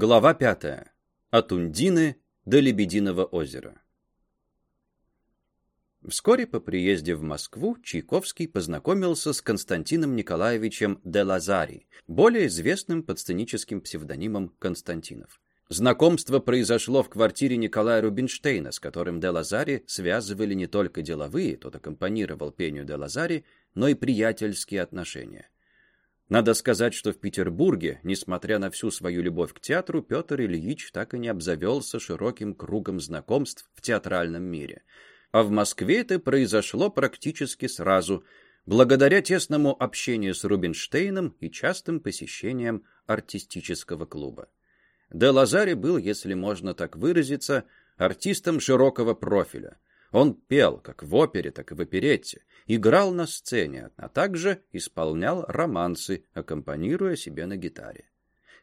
Глава пятая. От Ундины до Лебединого озера. Вскоре по приезде в Москву Чайковский познакомился с Константином Николаевичем де Лазари, более известным под сценическим псевдонимом Константинов. Знакомство произошло в квартире Николая Рубинштейна, с которым де Лазари связывали не только деловые, тот аккомпанировал пению де Лазари, но и приятельские отношения. Надо сказать, что в Петербурге, несмотря на всю свою любовь к театру, Петр Ильич так и не обзавелся широким кругом знакомств в театральном мире. А в Москве это произошло практически сразу, благодаря тесному общению с Рубинштейном и частым посещениям артистического клуба. Де Лазари был, если можно так выразиться, артистом широкого профиля – он пел как в опере, так и в оперетте, играл на сцене, а также исполнял романсы, аккомпанируя себе на гитаре.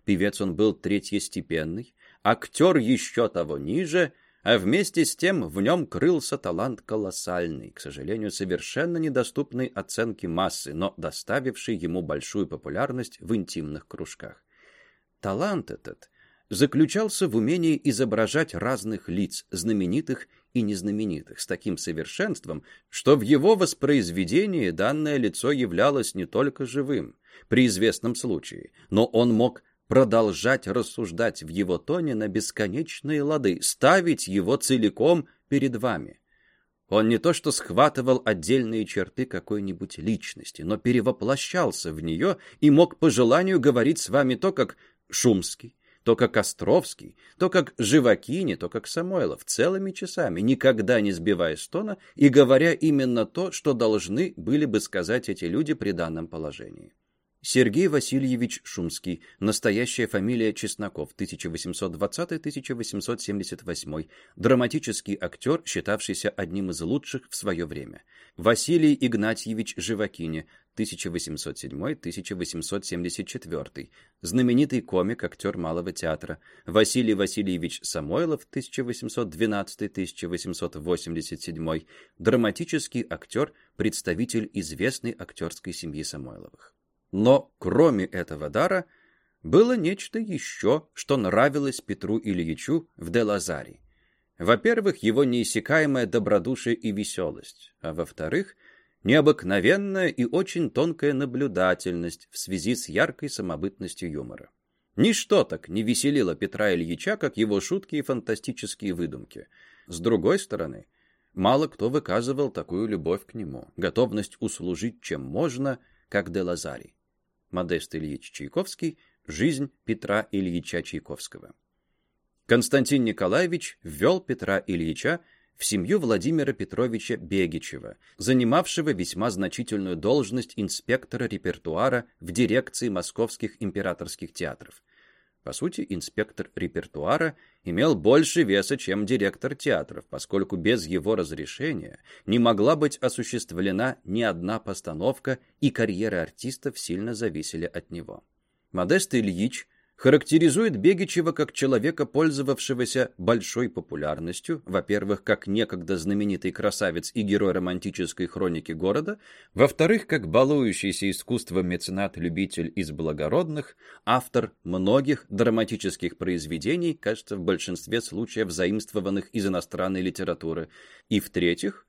Певец он был третьестепенный, актер еще того ниже, а вместе с тем в нем крылся талант колоссальный, к сожалению, совершенно недоступный оценке массы, но доставивший ему большую популярность в интимных кружках. Талант этот заключался в умении изображать разных лиц, знаменитых и незнаменитых, с таким совершенством, что в его воспроизведении данное лицо являлось не только живым, при известном случае, но он мог продолжать рассуждать в его тоне на бесконечные лады, ставить его целиком перед вами. Он не то что схватывал отдельные черты какой-нибудь личности, но перевоплощался в нее и мог по желанию говорить с вами то, как Шумский, то как Островский, то как Живакини, то как Самойлов, целыми часами, никогда не сбивая с тона и говоря именно то, что должны были бы сказать эти люди при данном положении. Сергей Васильевич Шумский, настоящая фамилия Чесноков, 1820-1878, драматический актер, считавшийся одним из лучших в свое время. Василий Игнатьевич Живакини, 1807-1874, знаменитый комик, актер Малого театра. Василий Васильевич Самойлов, 1820-1887, драматический актер, представитель известной актерской семьи Самойловых. Но кроме этого дара было нечто еще, что нравилось Петру Ильичу в Делазаре. Во-первых, его неиссякаемая добродушие и веселость, а во-вторых, необыкновенная и очень тонкая наблюдательность в связи с яркой самобытностью юмора. Ничто так не веселило Петра Ильича, как его шутки и фантастические выдумки. С другой стороны, мало кто выказывал такую любовь к нему, готовность услужить чем можно, как де Лазарий. Модест Ильич Чайковский «Жизнь Петра Ильича Чайковского». Константин Николаевич ввел Петра Ильича в семью Владимира Петровича Бегичева, занимавшего весьма значительную должность инспектора репертуара в дирекции московских императорских театров. По сути, инспектор репертуара имел больше веса, чем директор театров, поскольку без его разрешения не могла быть осуществлена ни одна постановка, и карьеры артистов сильно зависели от него. Модест Ильич характеризует Бегичева как человека, пользовавшегося большой популярностью, во-первых, как некогда знаменитый красавец и герой романтической хроники города, во-вторых, как балующийся искусством меценат-любитель из благородных, автор многих драматических произведений, кажется, в большинстве случаев заимствованных из иностранной литературы, и, в-третьих,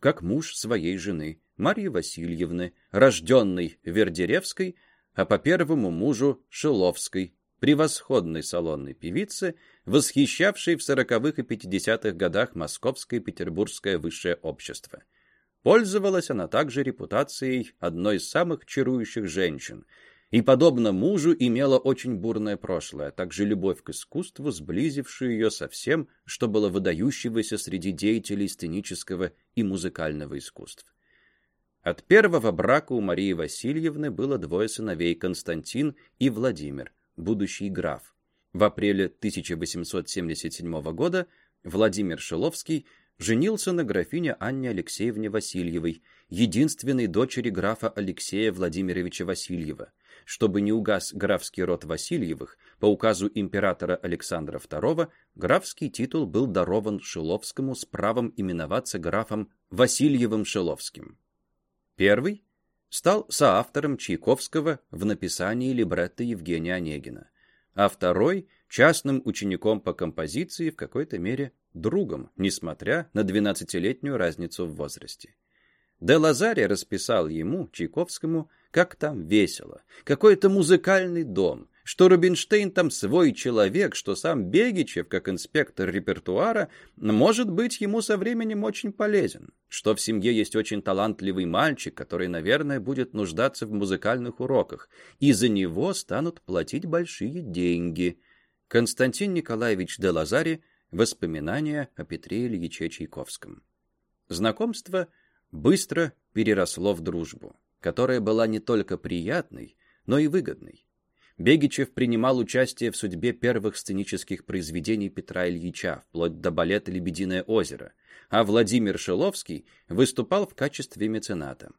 как муж своей жены, Марьи Васильевны, рожденной Вердеревской, а по первому мужу Шиловской, превосходной салонной певицы, восхищавшей в сороковых и пятидесятых годах московское и петербургское высшее общество. Пользовалась она также репутацией одной из самых чарующих женщин, и, подобно мужу, имела очень бурное прошлое, а также любовь к искусству, сблизившую ее со всем, что было выдающегося среди деятелей сценического и музыкального искусств. От первого брака у Марии Васильевны было двое сыновей Константин и Владимир – будущий граф. В апреле 1877 года Владимир Шиловский женился на графине Анне Алексеевне Васильевой, единственной дочери графа Алексея Владимировича Васильева. Чтобы не угас графский род Васильевых, по указу императора Александра II графский титул был дарован Шиловскому с правом именоваться графом Васильевым-Шиловским. Первый стал соавтором Чайковского в написании либретто Евгения Онегина, а второй частным учеником по композиции, в какой-то мере другом, несмотря на 12-летнюю разницу в возрасте. Де Лазаре расписал ему, Чайковскому, как там весело, какой-то музыкальный дом, что Рубинштейн там свой человек, что сам Бегичев, как инспектор репертуара, может быть ему со временем очень полезен, что в семье есть очень талантливый мальчик, который, наверное, будет нуждаться в музыкальных уроках, и за него станут платить большие деньги. Константин Николаевич де Лазари Воспоминания о Петре Ильиче Чайковском. Знакомство быстро переросло в дружбу, которая была не только приятной, но и выгодной. Бегичев принимал участие в судьбе первых сценических произведений Петра Ильича, вплоть до балета «Лебединое озеро», а Владимир Шиловский выступал в качестве мецената.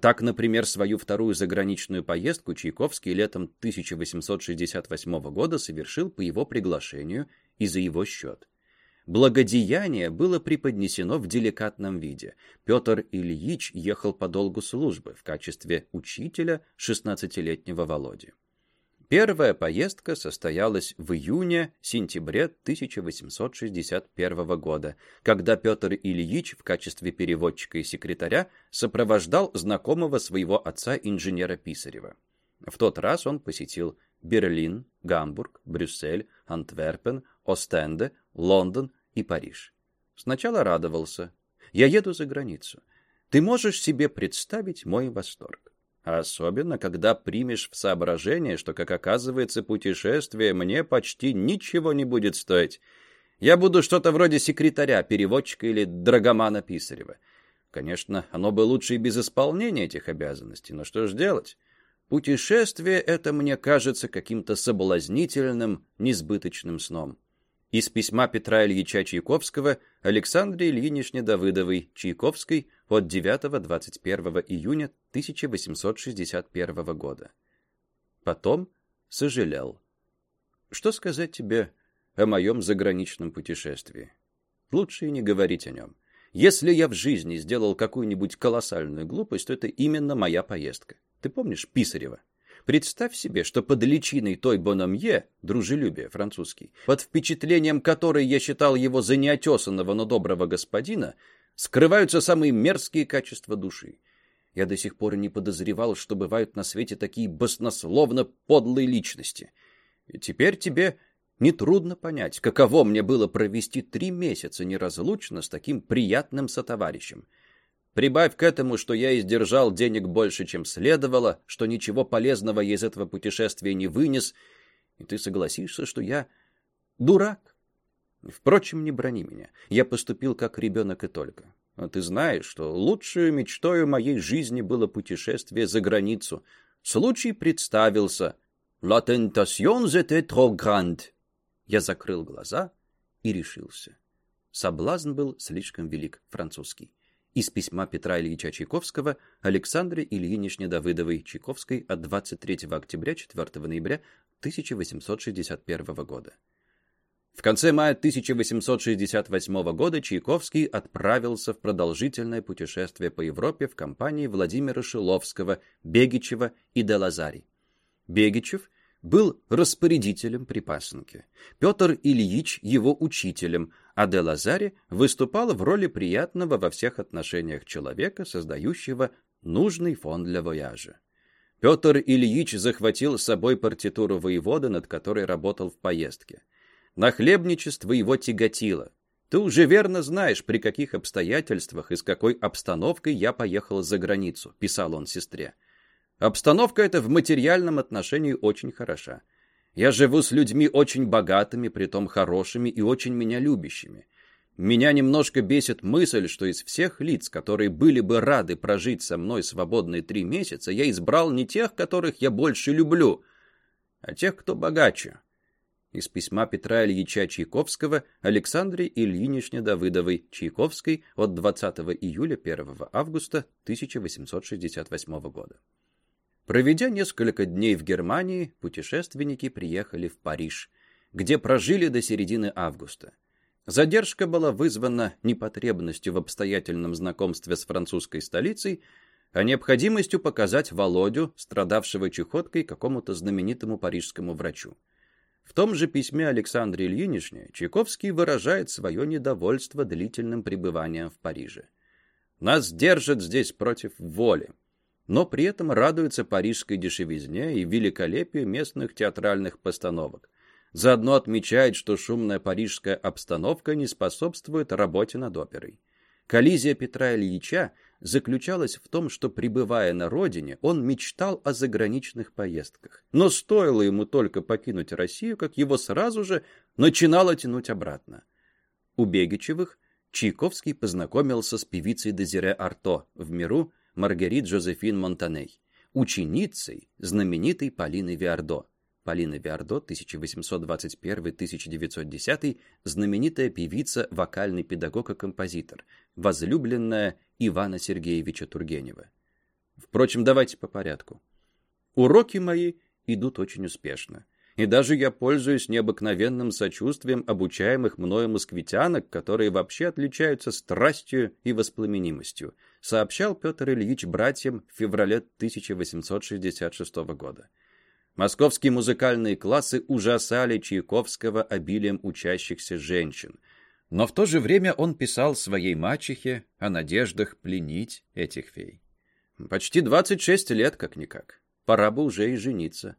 Так, например, свою вторую заграничную поездку Чайковский летом 1868 года совершил по его приглашению и за его счет. Благодеяние было преподнесено в деликатном виде. Петр Ильич ехал по долгу службы в качестве учителя 16-летнего Володи. Первая поездка состоялась в июне-сентябре 1861 года, когда Петр Ильич в качестве переводчика и секретаря сопровождал знакомого своего отца инженера Писарева. В тот раз он посетил Берлин, Гамбург, Брюссель, Антверпен, Остенде, Лондон и Париж. Сначала радовался. Я еду за границу. Ты можешь себе представить мой восторг. Особенно, когда примешь в соображение, что, как оказывается, путешествие мне почти ничего не будет стоить. Я буду что-то вроде секретаря, переводчика или драгомана Писарева. Конечно, оно бы лучше и без исполнения этих обязанностей, но что ж делать? Путешествие это мне кажется каким-то соблазнительным, несбыточным сном. Из письма Петра Ильича Чайковского Александре Ильиничне Давыдовой Чайковской от 9-21 июня 1861 года. Потом сожалел. Что сказать тебе о моем заграничном путешествии? Лучше и не говорить о нем. Если я в жизни сделал какую-нибудь колоссальную глупость, то это именно моя поездка. Ты помнишь Писарева? Представь себе, что под личиной той Бономье, дружелюбие французский, под впечатлением которой я считал его за неотесанного, но доброго господина, скрываются самые мерзкие качества души. Я до сих пор не подозревал, что бывают на свете такие баснословно подлые личности. И теперь тебе нетрудно понять, каково мне было провести три месяца неразлучно с таким приятным сотоварищем — Прибавь к этому, что я издержал денег больше, чем следовало, что ничего полезного я из этого путешествия не вынес, и ты согласишься, что я дурак. Впрочем, не брони меня. Я поступил как ребенок и только. А ты знаешь, что лучшей мечтой моей жизни было путешествие за границу. Случай представился. «La tentation était trop grande». Я закрыл глаза и решился. Соблазн был слишком велик, французский из письма Петра Ильича Чайковского Александре Ильиничне Давыдовой Чайковской от 23 октября 4 ноября 1861 года. В конце мая 1868 года Чайковский отправился в продолжительное путешествие по Европе в компании Владимира Шиловского, Бегичева и Делазари. Бегичев был распорядителем при Петр Ильич его учителем, а де Лазаре выступал в роли приятного во всех отношениях человека, создающего нужный фон для вояжа. Петр Ильич захватил с собой партитуру воевода, над которой работал в поездке. Нахлебничество его тяготило. Ты уже верно знаешь, при каких обстоятельствах и с какой обстановкой я поехал за границу, писал он сестре. Обстановка эта в материальном отношении очень хороша. Я живу с людьми очень богатыми, притом хорошими и очень меня любящими. Меня немножко бесит мысль, что из всех лиц, которые были бы рады прожить со мной свободные три месяца, я избрал не тех, которых я больше люблю, а тех, кто богаче. Из письма Петра Ильича Чайковского Александре Ильиничне Давыдовой Чайковской от 20 июля 1 августа 1868 года. Проведя несколько дней в Германии, путешественники приехали в Париж, где прожили до середины августа. Задержка была вызвана не потребностью в обстоятельном знакомстве с французской столицей, а необходимостью показать Володю, страдавшего чехоткой, какому-то знаменитому парижскому врачу. В том же письме Александре Ильиничне Чайковский выражает свое недовольство длительным пребыванием в Париже. «Нас держат здесь против воли, но при этом радуется парижской дешевизне и великолепию местных театральных постановок. Заодно отмечает, что шумная парижская обстановка не способствует работе над оперой. Коллизия Петра Ильича заключалась в том, что, пребывая на родине, он мечтал о заграничных поездках. Но стоило ему только покинуть Россию, как его сразу же начинало тянуть обратно. У Бегичевых Чайковский познакомился с певицей Дезире Арто в миру Маргарит Жозефин Монтаней, ученицей знаменитой Полины Виардо. Полина Виардо, 1821-1910, знаменитая певица, вокальный педагог и композитор, возлюбленная Ивана Сергеевича Тургенева. Впрочем, давайте по порядку. Уроки мои идут очень успешно. И даже я пользуюсь необыкновенным сочувствием обучаемых мною москвитянок, которые вообще отличаются страстью и воспламенимостью, сообщал Петр Ильич братьям в феврале 1866 года. Московские музыкальные классы ужасали Чайковского обилием учащихся женщин. Но в то же время он писал своей мачехе о надеждах пленить этих фей. Почти 26 лет, как-никак. Пора бы уже и жениться.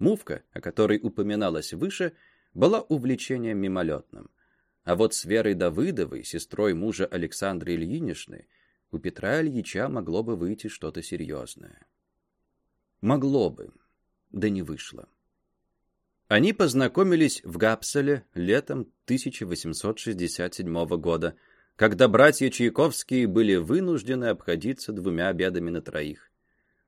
Мувка, о которой упоминалось выше, была увлечением мимолетным. А вот с Верой Давыдовой, сестрой мужа Александры Ильиничны, у Петра Ильича могло бы выйти что-то серьезное. Могло бы да не вышло. Они познакомились в Гапселе летом 1867 года, когда братья Чайковские были вынуждены обходиться двумя обедами на троих.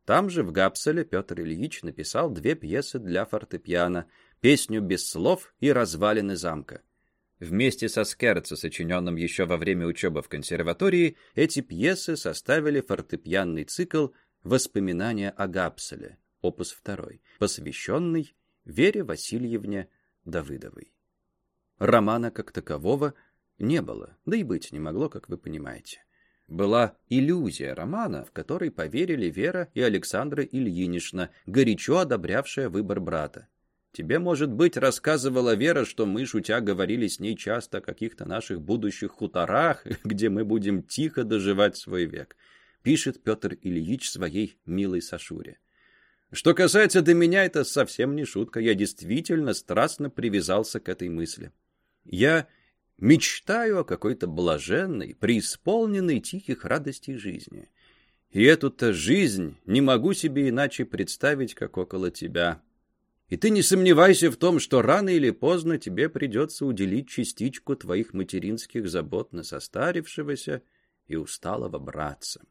Там же, в Гапселе, Петр Ильич написал две пьесы для фортепиано, песню «Без слов» и «Развалины замка». Вместе со Скерцо, сочиненным еще во время учебы в консерватории, эти пьесы составили фортепианный цикл «Воспоминания о Гапселе», опус 2, посвященный Вере Васильевне Давыдовой. Романа как такового не было, да и быть не могло, как вы понимаете. Была иллюзия романа, в которой поверили Вера и Александра Ильинична, горячо одобрявшая выбор брата. Тебе, может быть, рассказывала Вера, что мы, шутя, говорили с ней часто о каких-то наших будущих хуторах, где мы будем тихо доживать свой век, пишет Петр Ильич своей милой Сашуре. Что касается до меня, это совсем не шутка. Я действительно страстно привязался к этой мысли. Я мечтаю о какой-то блаженной, преисполненной тихих радостей жизни. И эту-то жизнь не могу себе иначе представить, как около тебя. И ты не сомневайся в том, что рано или поздно тебе придется уделить частичку твоих материнских забот на состарившегося и усталого братца.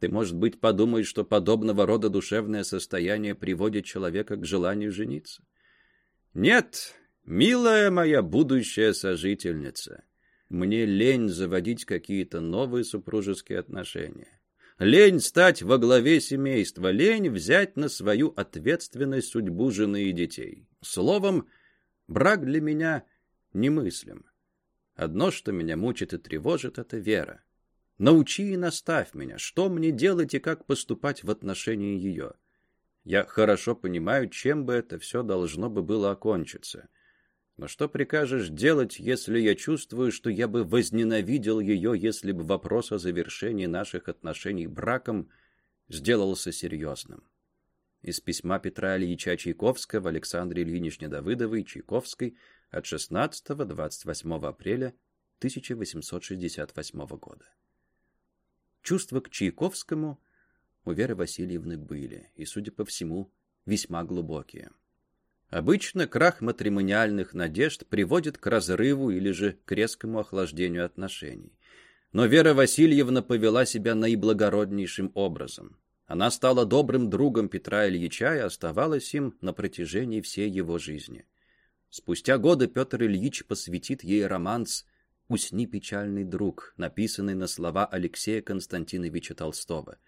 Ты, может быть, подумаешь, что подобного рода душевное состояние приводит человека к желанию жениться. Нет, милая моя будущая сожительница, мне лень заводить какие-то новые супружеские отношения. Лень стать во главе семейства, лень взять на свою ответственность судьбу жены и детей. Словом, брак для меня немыслим. Одно, что меня мучит и тревожит, — это вера. Научи и наставь меня, что мне делать и как поступать в отношении ее. Я хорошо понимаю, чем бы это все должно бы было окончиться. Но что прикажешь делать, если я чувствую, что я бы возненавидел ее, если бы вопрос о завершении наших отношений браком сделался серьезным? Из письма Петра Ильича Чайковского Александре Ильиничне Давыдовой Чайковской от 16-28 апреля 1868 года. Чувства к Чайковскому у Веры Васильевны были, и, судя по всему, весьма глубокие. Обычно крах матримониальных надежд приводит к разрыву или же к резкому охлаждению отношений. Но Вера Васильевна повела себя наиблагороднейшим образом. Она стала добрым другом Петра Ильича и оставалась им на протяжении всей его жизни. Спустя годы Петр Ильич посвятит ей романс «Усни, печальный друг», написанный на слова Алексея Константиновича Толстого.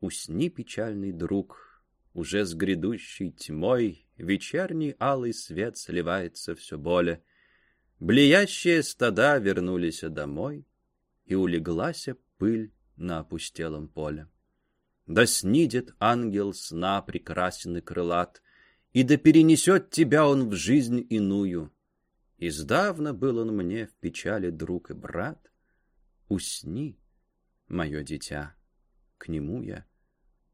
«Усни, печальный друг, уже с грядущей тьмой вечерний алый свет сливается все более. Блеящие стада вернулись домой, и улеглась пыль на опустелом поле. Да снидет ангел сна прекрасен и крылат, и да перенесет тебя он в жизнь иную. Издавна был он мне в печали друг и брат. Усни, мое дитя, к нему я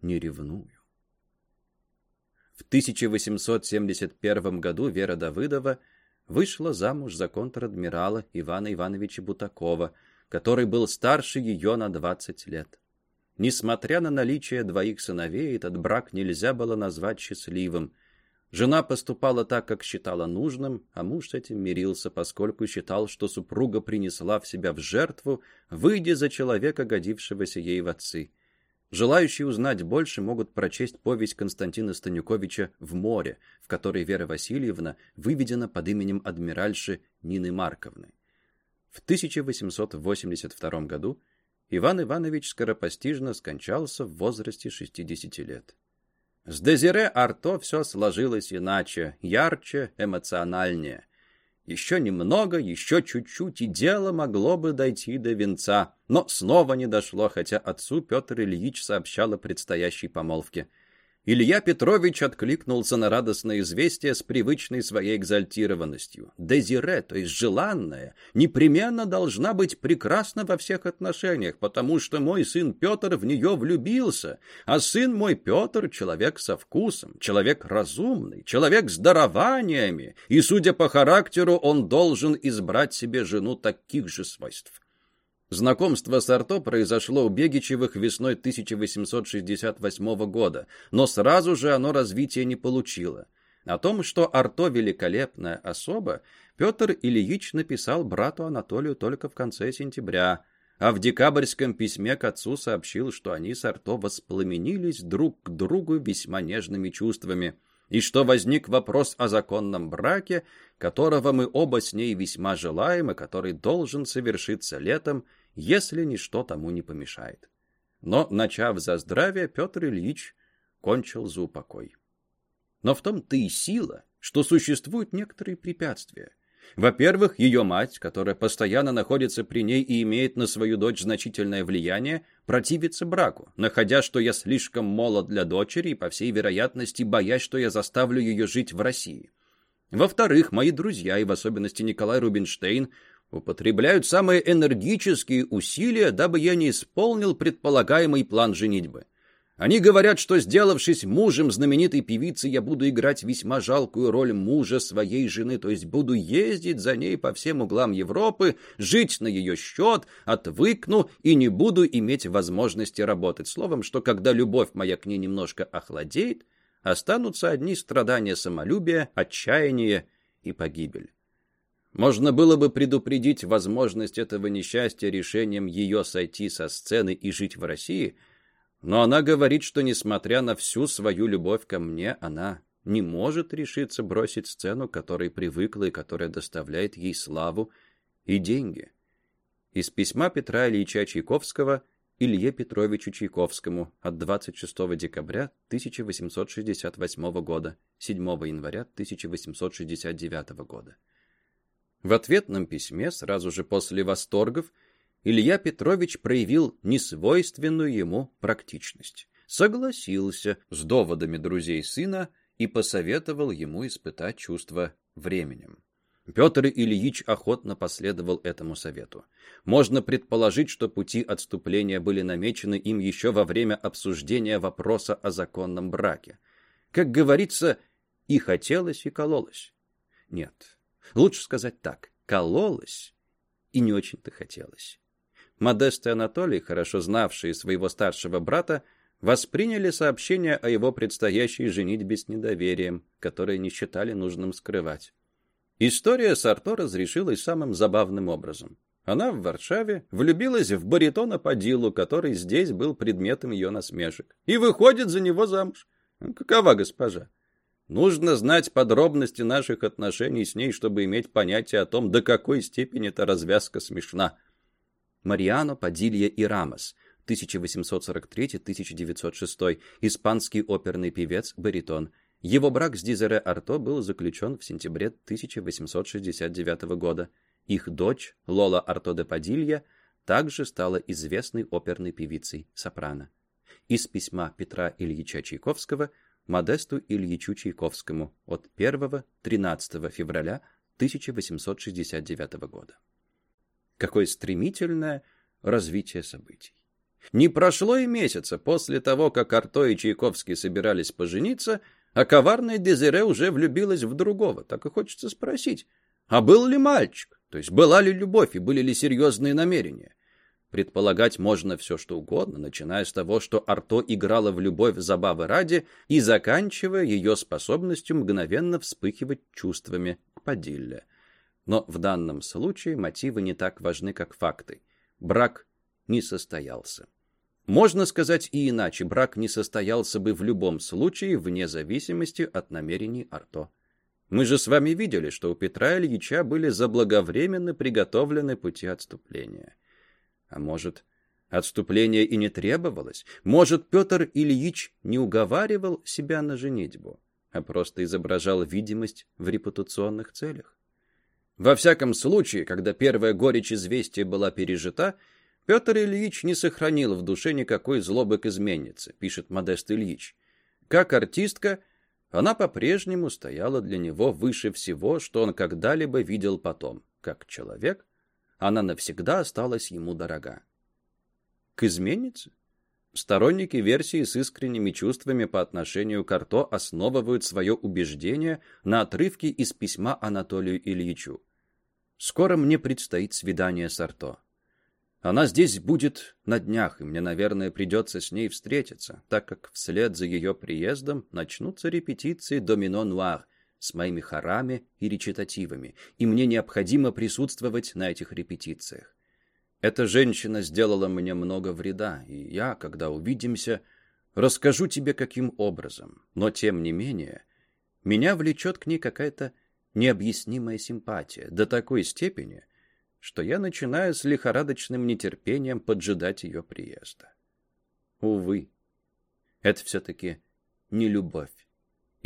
не ревную. В 1871 году Вера Давыдова вышла замуж за контр-адмирала Ивана Ивановича Бутакова, который был старше ее на 20 лет. Несмотря на наличие двоих сыновей, этот брак нельзя было назвать счастливым. Жена поступала так, как считала нужным, а муж с этим мирился, поскольку считал, что супруга принесла в себя в жертву, выйдя за человека, годившегося ей в отцы. Желающие узнать больше могут прочесть повесть Константина Станюковича «В море», в которой Вера Васильевна выведена под именем адмиральши Нины Марковны. В 1882 году Иван Иванович скоропостижно скончался в возрасте 60 лет. С Дезире Арто все сложилось иначе, ярче, эмоциональнее. Еще немного, еще чуть-чуть, и дело могло бы дойти до венца. Но снова не дошло, хотя отцу Петр Ильич сообщал о предстоящей помолвке. Илья Петрович откликнулся на радостное известие с привычной своей экзальтированностью. Дезире, то есть желанная, непременно должна быть прекрасна во всех отношениях, потому что мой сын Петр в нее влюбился, а сын мой Петр — человек со вкусом, человек разумный, человек с дарованиями, и, судя по характеру, он должен избрать себе жену таких же свойств. Знакомство с Арто произошло у Бегичевых весной 1868 года, но сразу же оно развития не получило. О том, что Арто великолепная особа, Петр Ильич написал брату Анатолию только в конце сентября, а в декабрьском письме к отцу сообщил, что они с Арто воспламенились друг к другу весьма нежными чувствами, и что возник вопрос о законном браке, которого мы оба с ней весьма желаем и который должен совершиться летом если ничто тому не помешает. Но, начав за здравие, Петр Ильич кончил за упокой. Но в том-то и сила, что существуют некоторые препятствия. Во-первых, ее мать, которая постоянно находится при ней и имеет на свою дочь значительное влияние, противится браку, находя, что я слишком молод для дочери и, по всей вероятности, боясь, что я заставлю ее жить в России. Во-вторых, мои друзья, и в особенности Николай Рубинштейн, употребляют самые энергические усилия, дабы я не исполнил предполагаемый план женитьбы. Они говорят, что, сделавшись мужем знаменитой певицы, я буду играть весьма жалкую роль мужа своей жены, то есть буду ездить за ней по всем углам Европы, жить на ее счет, отвыкну и не буду иметь возможности работать. Словом, что когда любовь моя к ней немножко охладеет, останутся одни страдания самолюбия, отчаяние и погибель. Можно было бы предупредить возможность этого несчастья решением ее сойти со сцены и жить в России, но она говорит, что, несмотря на всю свою любовь ко мне, она не может решиться бросить сцену, которой привыкла и которая доставляет ей славу и деньги. Из письма Петра Ильича Чайковского Илье Петровичу Чайковскому от 26 декабря 1868 года, 7 января 1869 года. В ответном письме, сразу же после восторгов, Илья Петрович проявил несвойственную ему практичность. Согласился с доводами друзей сына и посоветовал ему испытать чувство временем. Петр Ильич охотно последовал этому совету. Можно предположить, что пути отступления были намечены им еще во время обсуждения вопроса о законном браке. Как говорится, и хотелось, и кололось. Нет, Лучше сказать так, кололась и не очень-то хотелось. Модест и Анатолий, хорошо знавшие своего старшего брата, восприняли сообщение о его предстоящей женитьбе с недоверием, которое не считали нужным скрывать. История с Арто разрешилась самым забавным образом. Она в Варшаве влюбилась в баритона Падилу, который здесь был предметом ее насмешек, и выходит за него замуж. Какова госпожа? Нужно знать подробности наших отношений с ней, чтобы иметь понятие о том, до какой степени эта развязка смешна. Мариано Падилья и Рамос, 1843-1906, испанский оперный певец, баритон. Его брак с Дизере Арто был заключен в сентябре 1869 года. Их дочь, Лола Арто де Падилья, также стала известной оперной певицей сопрано. Из письма Петра Ильича Чайковского – Модесту Ильичу Чайковскому от 1-13 февраля 1869 года. Какое стремительное развитие событий. Не прошло и месяца после того, как Арто и Чайковский собирались пожениться, а коварная Дезире уже влюбилась в другого. Так и хочется спросить, а был ли мальчик? То есть была ли любовь и были ли серьезные намерения? Предполагать можно все, что угодно, начиная с того, что Арто играла в любовь забавы ради и заканчивая ее способностью мгновенно вспыхивать чувствами к Падилле. Но в данном случае мотивы не так важны, как факты. Брак не состоялся. Можно сказать и иначе, брак не состоялся бы в любом случае, вне зависимости от намерений Арто. Мы же с вами видели, что у Петра Ильича были заблаговременно приготовлены пути отступления. А может, отступление и не требовалось? Может, Петр Ильич не уговаривал себя на женитьбу, а просто изображал видимость в репутационных целях? Во всяком случае, когда первая горечь известия была пережита, Петр Ильич не сохранил в душе никакой злобы к изменнице, пишет Модест Ильич. Как артистка, она по-прежнему стояла для него выше всего, что он когда-либо видел потом. Как человек, она навсегда осталась ему дорога. К изменнице? Сторонники версии с искренними чувствами по отношению к Арто основывают свое убеждение на отрывке из письма Анатолию Ильичу. «Скоро мне предстоит свидание с Арто. Она здесь будет на днях, и мне, наверное, придется с ней встретиться, так как вслед за ее приездом начнутся репетиции «Домино Нуар» с моими хорами и речитативами, и мне необходимо присутствовать на этих репетициях. Эта женщина сделала мне много вреда, и я, когда увидимся, расскажу тебе, каким образом. Но, тем не менее, меня влечет к ней какая-то необъяснимая симпатия до такой степени, что я начинаю с лихорадочным нетерпением поджидать ее приезда. Увы, это все-таки не любовь.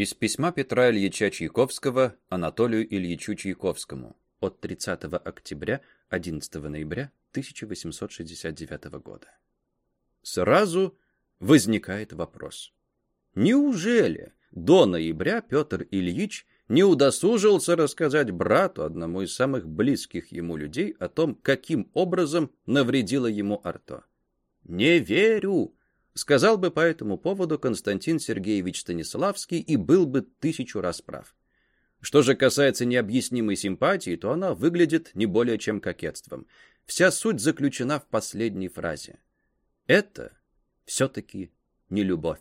Из письма Петра Ильича Чайковского Анатолию Ильичу Чайковскому от 30 октября 11 ноября 1869 года. Сразу возникает вопрос. Неужели до ноября Петр Ильич не удосужился рассказать брату, одному из самых близких ему людей, о том, каким образом навредила ему Арто. «Не верю!» — сказал бы по этому поводу Константин Сергеевич Станиславский и был бы тысячу раз прав. Что же касается необъяснимой симпатии, то она выглядит не более чем кокетством. Вся суть заключена в последней фразе. Это все-таки не любовь.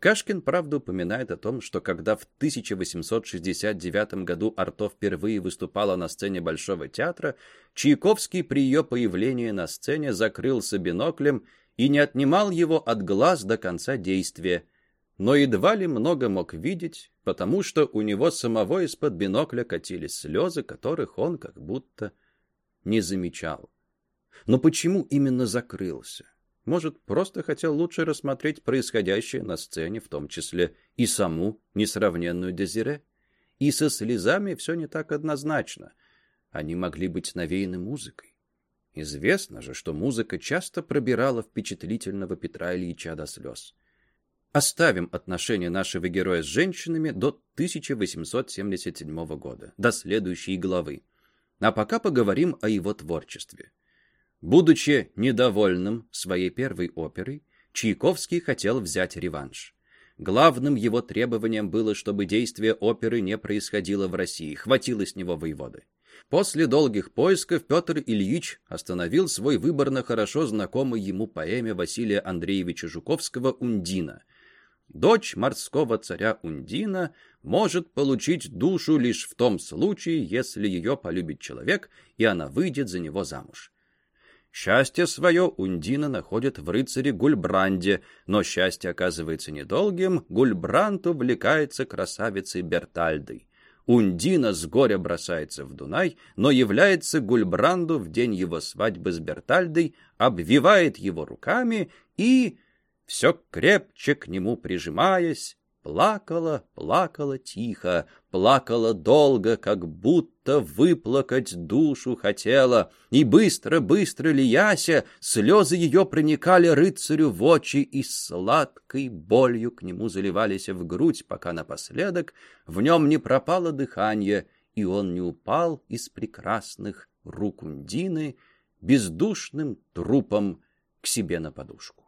Кашкин, правда, упоминает о том, что когда в 1869 году Арто впервые выступала на сцене Большого театра, Чайковский при ее появлении на сцене закрылся биноклем и не отнимал его от глаз до конца действия, но едва ли много мог видеть, потому что у него самого из-под бинокля катились слезы, которых он как будто не замечал. Но почему именно закрылся? Может, просто хотел лучше рассмотреть происходящее на сцене, в том числе и саму несравненную Дезире. И со слезами все не так однозначно. Они могли быть навеяны музыкой. Известно же, что музыка часто пробирала впечатлительного Петра Ильича до слез. Оставим отношения нашего героя с женщинами до 1877 года, до следующей главы. А пока поговорим о его творчестве. Будучи недовольным своей первой оперой, Чайковский хотел взять реванш. Главным его требованием было, чтобы действие оперы не происходило в России, хватило с него воеводы. После долгих поисков Петр Ильич остановил свой выбор на хорошо знакомой ему поэме Василия Андреевича Жуковского «Ундина». Дочь морского царя Ундина может получить душу лишь в том случае, если ее полюбит человек, и она выйдет за него замуж. Счастье свое Ундина находит в рыцаре Гульбранде, но счастье оказывается недолгим, Гульбранд увлекается красавицей Бертальдой. Ундина с горя бросается в Дунай, но является Гульбранду в день его свадьбы с Бертальдой, обвивает его руками и, все крепче к нему прижимаясь, Плакала, плакала тихо, плакала долго, как будто выплакать душу хотела, и быстро-быстро лияся, слезы ее проникали рыцарю в очи и сладкой болью к нему заливались в грудь, пока напоследок в нем не пропало дыхание, и он не упал из прекрасных рук Ундины бездушным трупом к себе на подушку.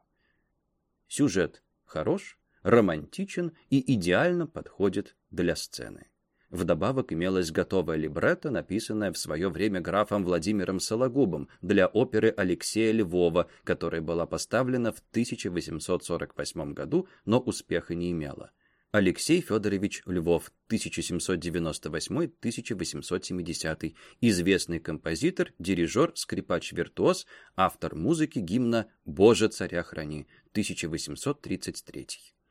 Сюжет хорош, романтичен и идеально подходит для сцены. Вдобавок имелась готовая либретто, написанная в свое время графом Владимиром Сологубом для оперы Алексея Львова, которая была поставлена в 1848 году, но успеха не имела. Алексей Федорович Львов, 1798-1870, известный композитор, дирижер, скрипач-виртуоз, автор музыки гимна «Боже, царя храни», 1833.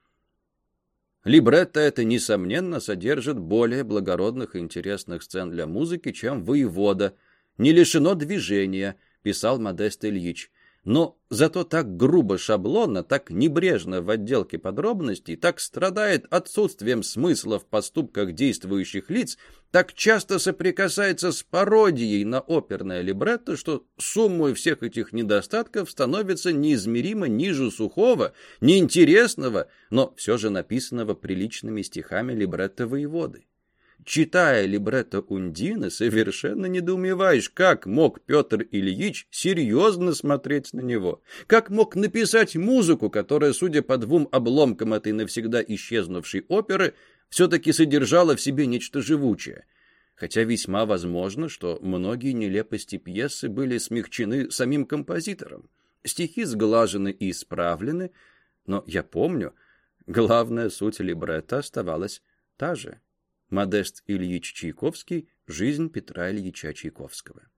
Либретто это, несомненно, содержит более благородных и интересных сцен для музыки, чем «Воевода». «Не лишено движения», — писал Модест Ильич но зато так грубо шаблонно, так небрежно в отделке подробностей, так страдает отсутствием смысла в поступках действующих лиц, так часто соприкасается с пародией на оперное либретто, что суммой всех этих недостатков становится неизмеримо ниже сухого, неинтересного, но все же написанного приличными стихами либретто воеводы читая либретто Ундины, совершенно недоумеваешь, как мог Петр Ильич серьезно смотреть на него, как мог написать музыку, которая, судя по двум обломкам этой навсегда исчезнувшей оперы, все-таки содержала в себе нечто живучее. Хотя весьма возможно, что многие нелепости пьесы были смягчены самим композитором. Стихи сглажены и исправлены, но я помню, главная суть либретто оставалась та же. Модест Ильич Чайковский «Жизнь Петра Ильича Чайковского».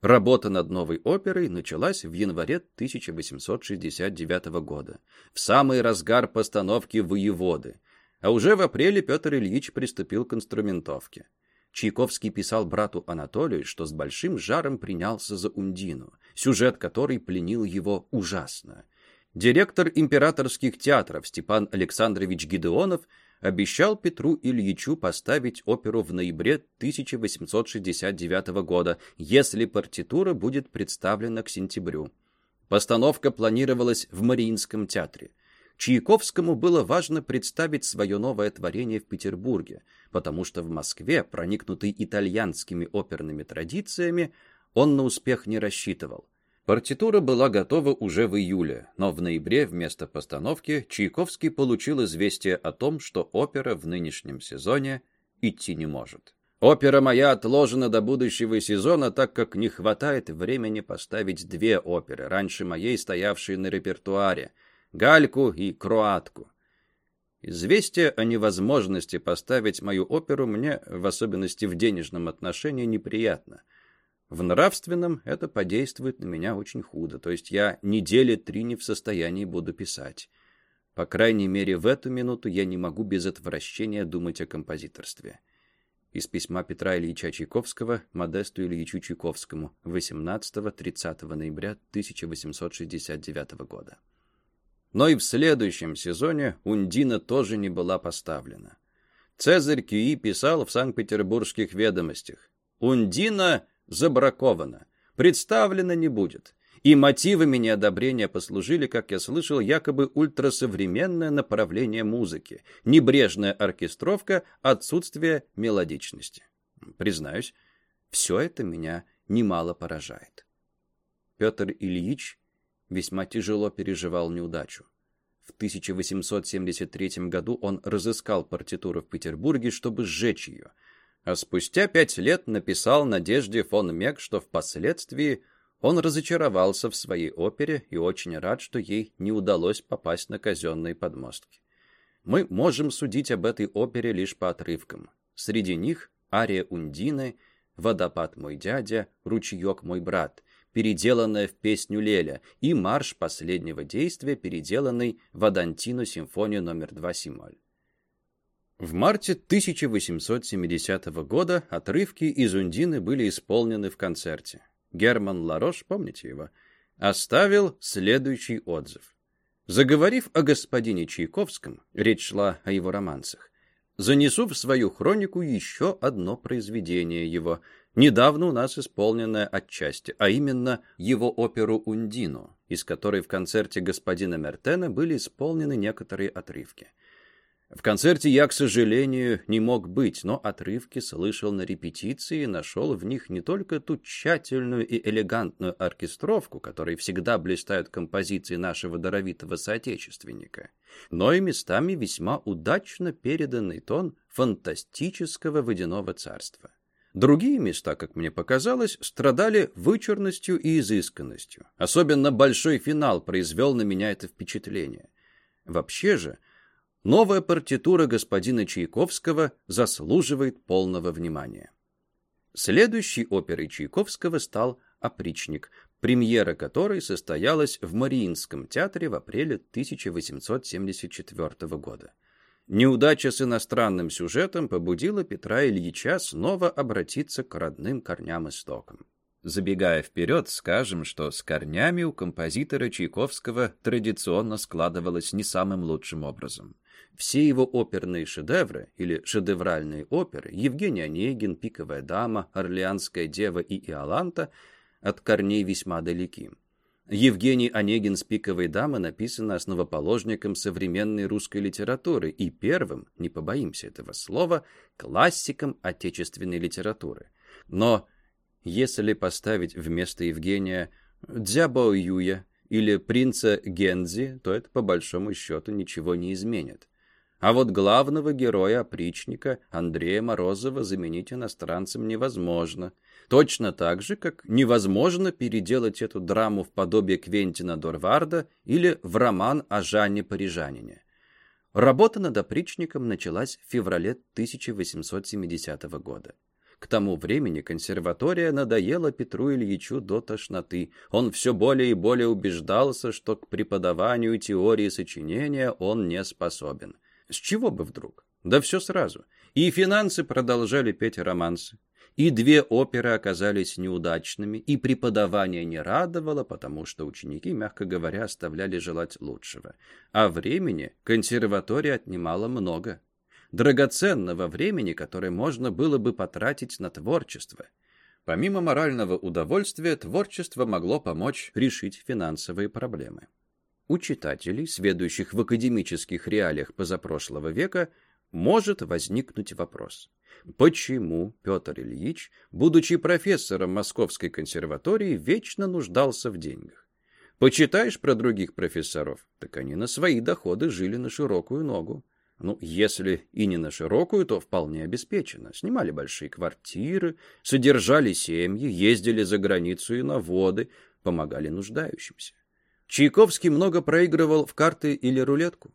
Работа над новой оперой началась в январе 1869 года, в самый разгар постановки «Воеводы», а уже в апреле Петр Ильич приступил к инструментовке. Чайковский писал брату Анатолию, что с большим жаром принялся за Ундину, сюжет которой пленил его ужасно. Директор императорских театров Степан Александрович Гидеонов обещал Петру Ильичу поставить оперу в ноябре 1869 года, если партитура будет представлена к сентябрю. Постановка планировалась в Мариинском театре. Чайковскому было важно представить свое новое творение в Петербурге, потому что в Москве, проникнутый итальянскими оперными традициями, он на успех не рассчитывал. Партитура была готова уже в июле, но в ноябре вместо постановки Чайковский получил известие о том, что опера в нынешнем сезоне идти не может. «Опера моя отложена до будущего сезона, так как не хватает времени поставить две оперы, раньше моей стоявшие на репертуаре — «Гальку» и «Кроатку». Известие о невозможности поставить мою оперу мне, в особенности в денежном отношении, неприятно — в нравственном это подействует на меня очень худо, то есть я недели три не в состоянии буду писать. По крайней мере, в эту минуту я не могу без отвращения думать о композиторстве. Из письма Петра Ильича Чайковского Модесту Ильичу Чайковскому 18-30 ноября 1869 года. Но и в следующем сезоне Ундина тоже не была поставлена. Цезарь Кюи писал в Санкт-Петербургских ведомостях. «Ундина забраковано, представлено не будет. И мотивами неодобрения послужили, как я слышал, якобы ультрасовременное направление музыки, небрежная оркестровка, отсутствие мелодичности. Признаюсь, все это меня немало поражает. Петр Ильич весьма тяжело переживал неудачу. В 1873 году он разыскал партитуру в Петербурге, чтобы сжечь ее – а спустя пять лет написал Надежде фон Мег, что впоследствии он разочаровался в своей опере и очень рад, что ей не удалось попасть на казенные подмостки. Мы можем судить об этой опере лишь по отрывкам. Среди них ария Ундины, «Водопад мой дядя», «Ручеек мой брат», переделанная в песню Леля, и марш последнего действия, переделанный в Адантину симфонию номер 2 Симоль. В марте 1870 года отрывки из Ундины были исполнены в концерте. Герман Ларош, помните его, оставил следующий отзыв. Заговорив о господине Чайковском, речь шла о его романсах, занесу в свою хронику еще одно произведение его, недавно у нас исполненное отчасти, а именно его оперу «Ундину», из которой в концерте господина Мертена были исполнены некоторые отрывки. В концерте я, к сожалению, не мог быть, но отрывки слышал на репетиции и нашел в них не только ту тщательную и элегантную оркестровку, которой всегда блистают композиции нашего даровитого соотечественника, но и местами весьма удачно переданный тон фантастического водяного царства. Другие места, как мне показалось, страдали вычурностью и изысканностью. Особенно большой финал произвел на меня это впечатление. Вообще же, новая партитура господина Чайковского заслуживает полного внимания. Следующей оперой Чайковского стал «Опричник», премьера которой состоялась в Мариинском театре в апреле 1874 года. Неудача с иностранным сюжетом побудила Петра Ильича снова обратиться к родным корням-истокам. Забегая вперед, скажем, что с корнями у композитора Чайковского традиционно складывалось не самым лучшим образом. Все его оперные шедевры, или шедевральные оперы, Евгений Онегин, «Пиковая дама», «Орлеанская дева» и «Иоланта» от корней весьма далеки. Евгений Онегин с «Пиковой дамы» написано основоположником современной русской литературы и первым, не побоимся этого слова, классиком отечественной литературы. Но если поставить вместо Евгения Дзябо Юя или принца Гензи, то это по большому счету ничего не изменит. А вот главного героя-опричника Андрея Морозова заменить иностранцем невозможно. Точно так же, как невозможно переделать эту драму в подобие Квентина Дорварда или в роман о Жанне-Парижанине. Работа над опричником началась в феврале 1870 года. К тому времени консерватория надоела Петру Ильичу до тошноты. Он все более и более убеждался, что к преподаванию теории сочинения он не способен. С чего бы вдруг? Да все сразу. И финансы продолжали петь романсы. И две оперы оказались неудачными, и преподавание не радовало, потому что ученики, мягко говоря, оставляли желать лучшего. А времени консерватория отнимала много. Драгоценного времени, которое можно было бы потратить на творчество. Помимо морального удовольствия, творчество могло помочь решить финансовые проблемы. У читателей, сведущих в академических реалиях позапрошлого века, может возникнуть вопрос. Почему Петр Ильич, будучи профессором Московской консерватории, вечно нуждался в деньгах? Почитаешь про других профессоров, так они на свои доходы жили на широкую ногу. Ну, если и не на широкую, то вполне обеспеченно. Снимали большие квартиры, содержали семьи, ездили за границу и на воды, помогали нуждающимся. Чайковский много проигрывал в карты или рулетку.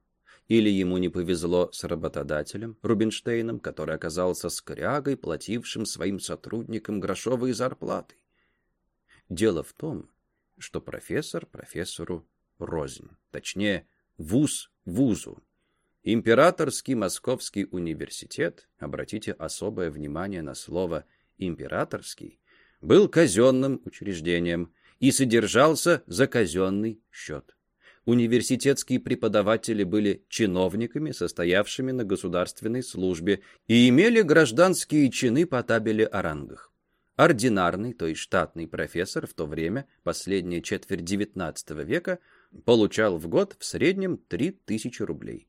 Или ему не повезло с работодателем, Рубинштейном, который оказался скрягой, платившим своим сотрудникам грошовые зарплаты. Дело в том, что профессор профессору рознь. Точнее, вуз вузу. Императорский Московский университет, обратите особое внимание на слово «императорский», был казенным учреждением, и содержался за казенный счет. Университетские преподаватели были чиновниками, состоявшими на государственной службе, и имели гражданские чины по табели о рангах. Ординарный, то есть штатный профессор в то время, последняя четверть XIX века, получал в год в среднем 3000 рублей.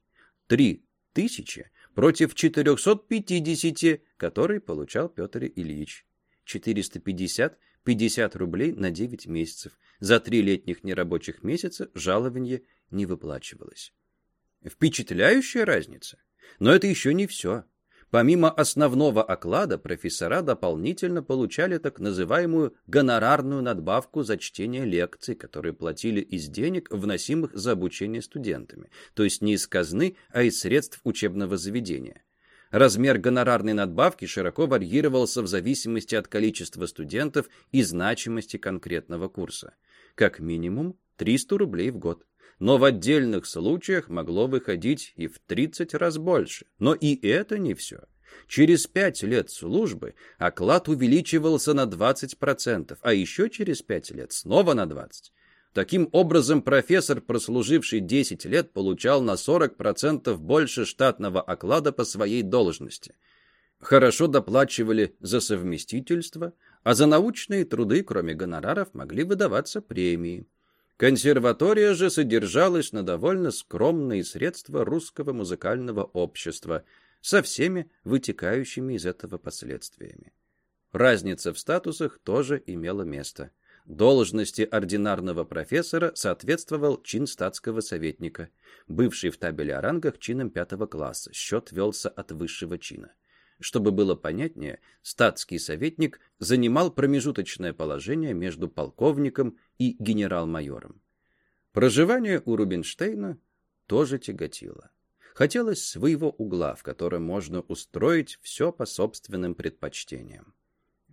3000 против 450, которые получал Петр Ильич. 450 50 рублей на 9 месяцев. За три летних нерабочих месяца жалование не выплачивалось. Впечатляющая разница. Но это еще не все. Помимо основного оклада, профессора дополнительно получали так называемую гонорарную надбавку за чтение лекций, которые платили из денег, вносимых за обучение студентами, то есть не из казны, а из средств учебного заведения. Размер гонорарной надбавки широко варьировался в зависимости от количества студентов и значимости конкретного курса. Как минимум 300 рублей в год. Но в отдельных случаях могло выходить и в 30 раз больше. Но и это не все. Через 5 лет службы оклад увеличивался на 20%, а еще через 5 лет снова на 20%. Таким образом, профессор, прослуживший 10 лет, получал на 40% больше штатного оклада по своей должности. Хорошо доплачивали за совместительство, а за научные труды, кроме гонораров, могли выдаваться премии. Консерватория же содержалась на довольно скромные средства русского музыкального общества со всеми вытекающими из этого последствиями. Разница в статусах тоже имела место. Должности ординарного профессора соответствовал чин статского советника. Бывший в табеле о рангах чином пятого класса, счет велся от высшего чина. Чтобы было понятнее, статский советник занимал промежуточное положение между полковником и генерал-майором. Проживание у Рубинштейна тоже тяготило. Хотелось своего угла, в котором можно устроить все по собственным предпочтениям.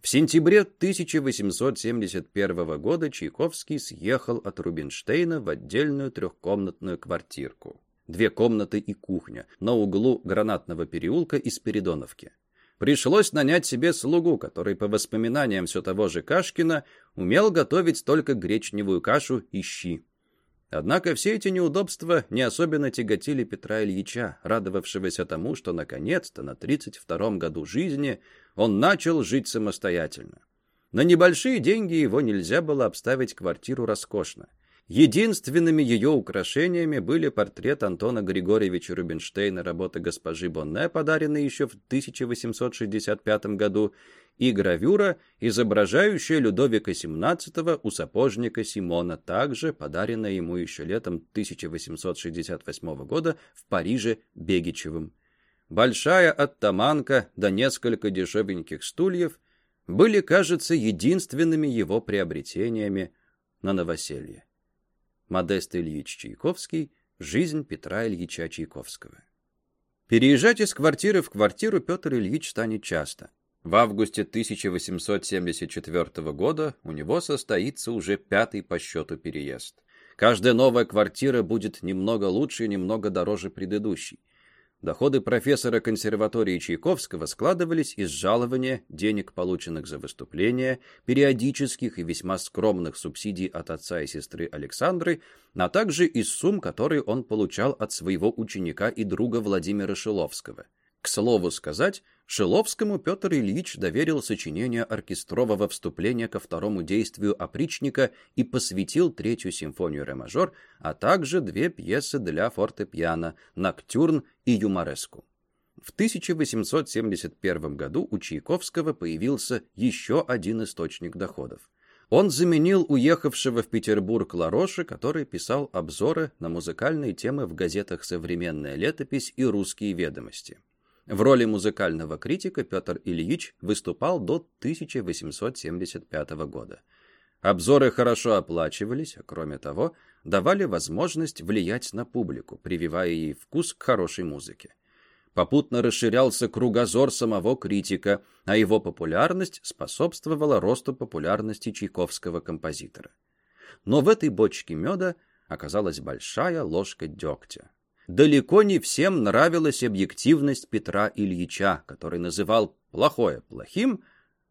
В сентябре 1871 года Чайковский съехал от Рубинштейна в отдельную трехкомнатную квартирку две комнаты и кухня, на углу Гранатного переулка и Спиридоновки. Пришлось нанять себе слугу, который, по воспоминаниям все того же Кашкина, умел готовить только гречневую кашу и щи. Однако все эти неудобства не особенно тяготили Петра Ильича, радовавшегося тому, что наконец-то на 32-м году жизни он начал жить самостоятельно. На небольшие деньги его нельзя было обставить квартиру роскошно. Единственными ее украшениями были портрет Антона Григорьевича Рубинштейна работы госпожи Бонне, подаренной еще в 1865 году, и гравюра, изображающая Людовика XVII у сапожника Симона, также подаренная ему еще летом 1868 года в Париже Бегичевым. Большая оттаманка да несколько дешевеньких стульев были, кажется, единственными его приобретениями на новоселье. Модест Ильич Чайковский «Жизнь Петра Ильича Чайковского». Переезжать из квартиры в квартиру Петр Ильич станет часто. В августе 1874 года у него состоится уже пятый по счету переезд. Каждая новая квартира будет немного лучше и немного дороже предыдущей. Доходы профессора консерватории Чайковского складывались из жалования, денег, полученных за выступления, периодических и весьма скромных субсидий от отца и сестры Александры, а также из сумм, которые он получал от своего ученика и друга Владимира Шиловского. К слову сказать, Шиловскому Петр Ильич доверил сочинение оркестрового вступления ко второму действию опричника и посвятил третью симфонию ре-мажор, а также две пьесы для фортепиано «Ноктюрн» и «Юмореску». В 1871 году у Чайковского появился еще один источник доходов. Он заменил уехавшего в Петербург Лароша, который писал обзоры на музыкальные темы в газетах «Современная летопись» и «Русские ведомости». В роли музыкального критика Петр Ильич выступал до 1875 года. Обзоры хорошо оплачивались, а кроме того, давали возможность влиять на публику, прививая ей вкус к хорошей музыке. Попутно расширялся кругозор самого критика, а его популярность способствовала росту популярности чайковского композитора. Но в этой бочке меда оказалась большая ложка дегтя далеко не всем нравилась объективность Петра Ильича, который называл плохое плохим,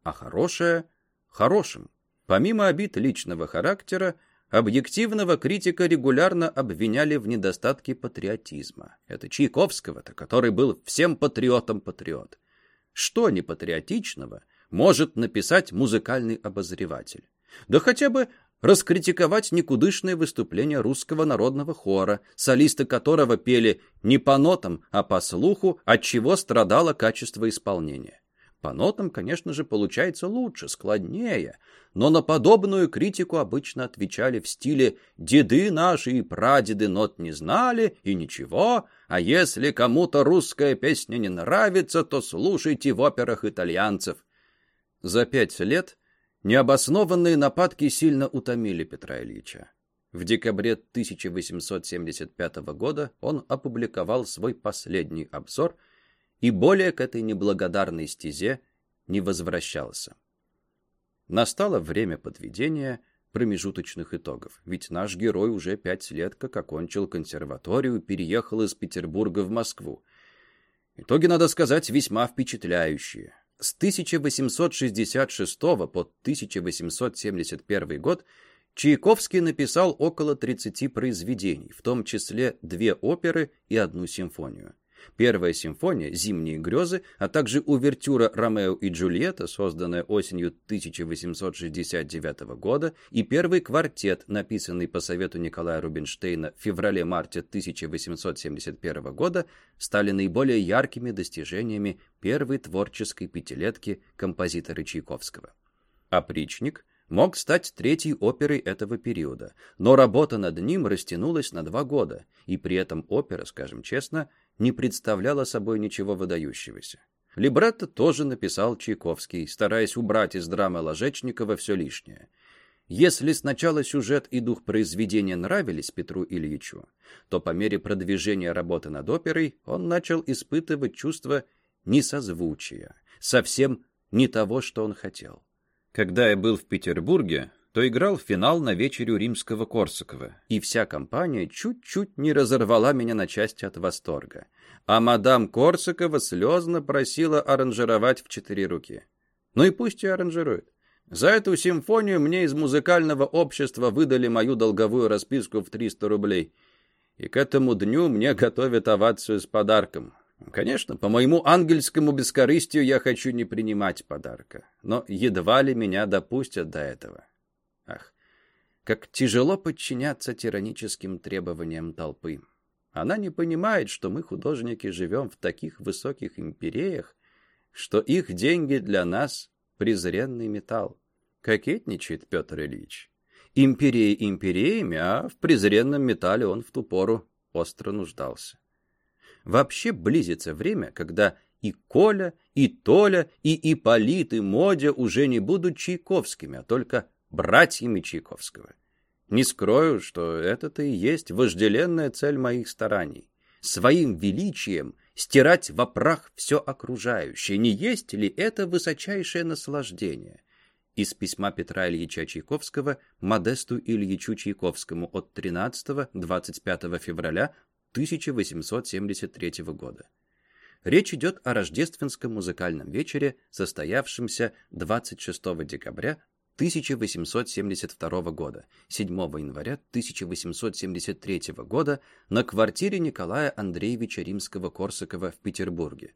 а хорошее хорошим. Помимо обид личного характера, объективного критика регулярно обвиняли в недостатке патриотизма. Это Чайковского-то, который был всем патриотом патриот. Что непатриотичного может написать музыкальный обозреватель? Да хотя бы раскритиковать никудышное выступление русского народного хора, солисты которого пели не по нотам, а по слуху, от чего страдало качество исполнения. По нотам, конечно же, получается лучше, складнее, но на подобную критику обычно отвечали в стиле «деды наши и прадеды нот не знали, и ничего, а если кому-то русская песня не нравится, то слушайте в операх итальянцев». За пять лет Необоснованные нападки сильно утомили Петра Ильича. В декабре 1875 года он опубликовал свой последний обзор и более к этой неблагодарной стезе не возвращался. Настало время подведения промежуточных итогов, ведь наш герой уже пять лет как окончил консерваторию и переехал из Петербурга в Москву. Итоги, надо сказать, весьма впечатляющие. С 1866 по 1871 год Чайковский написал около 30 произведений, в том числе две оперы и одну симфонию. Первая симфония «Зимние грезы», а также увертюра «Ромео и Джульетта», созданная осенью 1869 года, и первый квартет, написанный по совету Николая Рубинштейна в феврале-марте 1871 года, стали наиболее яркими достижениями первой творческой пятилетки композитора Чайковского. «Опричник» мог стать третьей оперой этого периода, но работа над ним растянулась на два года, и при этом опера, скажем честно, не представляла собой ничего выдающегося. Либретто тоже написал Чайковский, стараясь убрать из драмы Ложечникова все лишнее. Если сначала сюжет и дух произведения нравились Петру Ильичу, то по мере продвижения работы над оперой он начал испытывать чувство несозвучия, совсем не того, что он хотел. Когда я был в Петербурге, то играл в финал на вечерю римского Корсакова, и вся компания чуть-чуть не разорвала меня на части от восторга. А мадам Корсакова слезно просила аранжировать в четыре руки. Ну и пусть и аранжирует. За эту симфонию мне из музыкального общества выдали мою долговую расписку в 300 рублей. И к этому дню мне готовят овацию с подарком. Конечно, по моему ангельскому бескорыстию я хочу не принимать подарка, но едва ли меня допустят до этого. Ах, как тяжело подчиняться тираническим требованиям толпы. Она не понимает, что мы, художники, живем в таких высоких империях, что их деньги для нас — презренный металл. Кокетничает Петр Ильич. Империи империями, а в презренном металле он в ту пору остро нуждался. Вообще близится время, когда и Коля, и Толя, и Ипполит, и Модя уже не будут Чайковскими, а только братьями Чайковского. Не скрою, что это-то и есть вожделенная цель моих стараний. Своим величием стирать во прах все окружающее. Не есть ли это высочайшее наслаждение? Из письма Петра Ильича Чайковского Модесту Ильичу Чайковскому от 13-25 февраля 1873 года. Речь идет о рождественском музыкальном вечере, состоявшемся 26 декабря 1872 года, 7 января 1873 года на квартире Николая Андреевича Римского-Корсакова в Петербурге.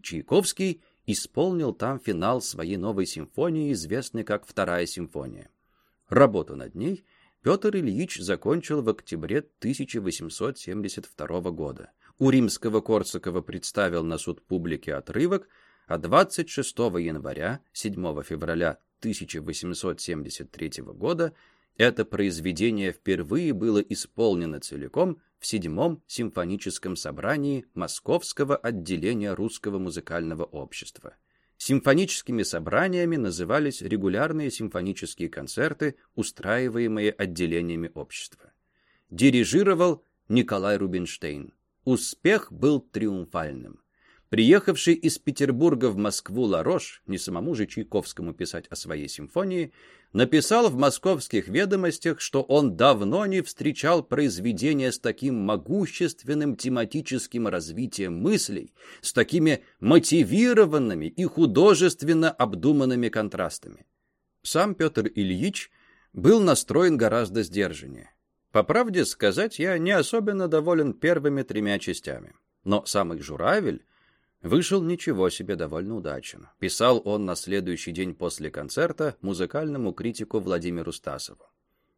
Чайковский исполнил там финал своей новой симфонии, известной как Вторая симфония. Работу над ней Петр Ильич закончил в октябре 1872 года. У Римского-Корсакова представил на суд публики отрывок, а 26 января, 7 февраля 1873 года это произведение впервые было исполнено целиком в седьмом симфоническом собрании Московского отделения Русского музыкального общества. Симфоническими собраниями назывались регулярные симфонические концерты, устраиваемые отделениями общества. Дирижировал Николай Рубинштейн. Успех был триумфальным. Приехавший из Петербурга в Москву Ларош, не самому же Чайковскому писать о своей симфонии, написал в московских ведомостях, что он давно не встречал произведения с таким могущественным тематическим развитием мыслей, с такими мотивированными и художественно обдуманными контрастами. Сам Петр Ильич был настроен гораздо сдержаннее. По правде сказать, я не особенно доволен первыми тремя частями. Но сам их журавель Вышел ничего себе довольно удачен. Писал он на следующий день после концерта музыкальному критику Владимиру Стасову.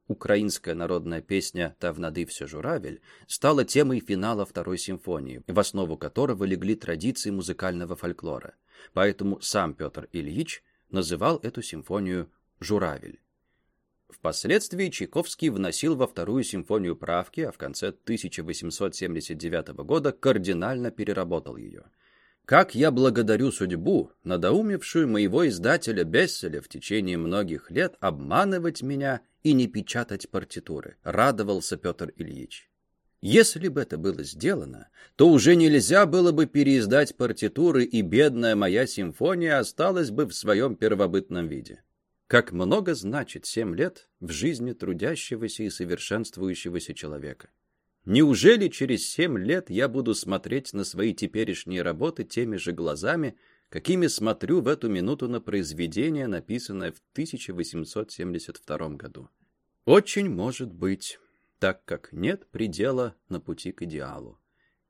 Украинская народная песня «Тавнады все журавель» стала темой финала второй симфонии, в основу которого легли традиции музыкального фольклора. Поэтому сам Петр Ильич называл эту симфонию «Журавель». Впоследствии Чайковский вносил во вторую симфонию правки, а в конце 1879 года кардинально переработал ее – как я благодарю судьбу, надоумевшую моего издателя Бесселя в течение многих лет обманывать меня и не печатать партитуры, радовался Петр Ильич. Если бы это было сделано, то уже нельзя было бы переиздать партитуры, и бедная моя симфония осталась бы в своем первобытном виде. Как много значит семь лет в жизни трудящегося и совершенствующегося человека. Неужели через семь лет я буду смотреть на свои теперешние работы теми же глазами, какими смотрю в эту минуту на произведение, написанное в 1872 году? Очень может быть, так как нет предела на пути к идеалу.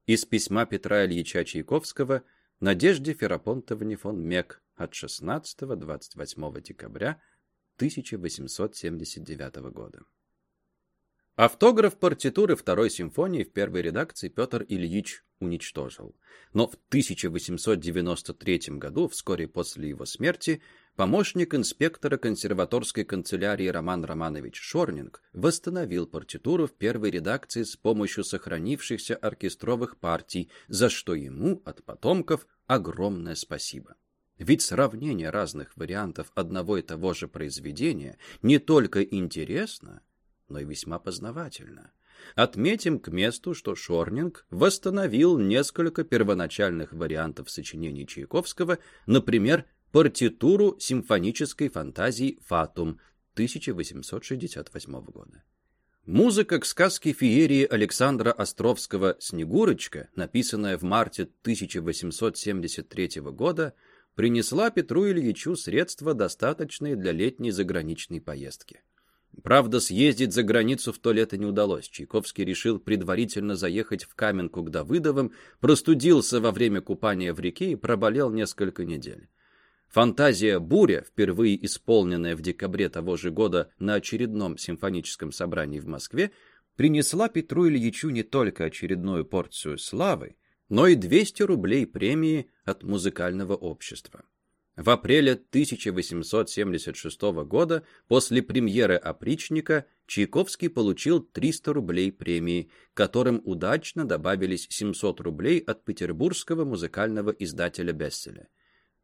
Из письма Петра Ильича Чайковского Надежде Ферапонтовне фон Мек от 16-28 декабря 1879 года. Автограф партитуры второй симфонии в первой редакции Петр Ильич уничтожил. Но в 1893 году, вскоре после его смерти, помощник инспектора консерваторской канцелярии Роман Романович Шорнинг восстановил партитуру в первой редакции с помощью сохранившихся оркестровых партий, за что ему от потомков огромное спасибо. Ведь сравнение разных вариантов одного и того же произведения не только интересно, но и весьма познавательно. Отметим к месту, что Шорнинг восстановил несколько первоначальных вариантов сочинений Чайковского, например, партитуру симфонической фантазии «Фатум» 1868 года. Музыка к сказке феерии Александра Островского «Снегурочка», написанная в марте 1873 года, принесла Петру Ильичу средства, достаточные для летней заграничной поездки. Правда, съездить за границу в то лето не удалось. Чайковский решил предварительно заехать в Каменку к Давыдовым, простудился во время купания в реке и проболел несколько недель. Фантазия «Буря», впервые исполненная в декабре того же года на очередном симфоническом собрании в Москве, принесла Петру Ильичу не только очередную порцию славы, но и 200 рублей премии от музыкального общества. В апреле 1876 года, после премьеры «Опричника», Чайковский получил 300 рублей премии, которым удачно добавились 700 рублей от петербургского музыкального издателя Бесселя.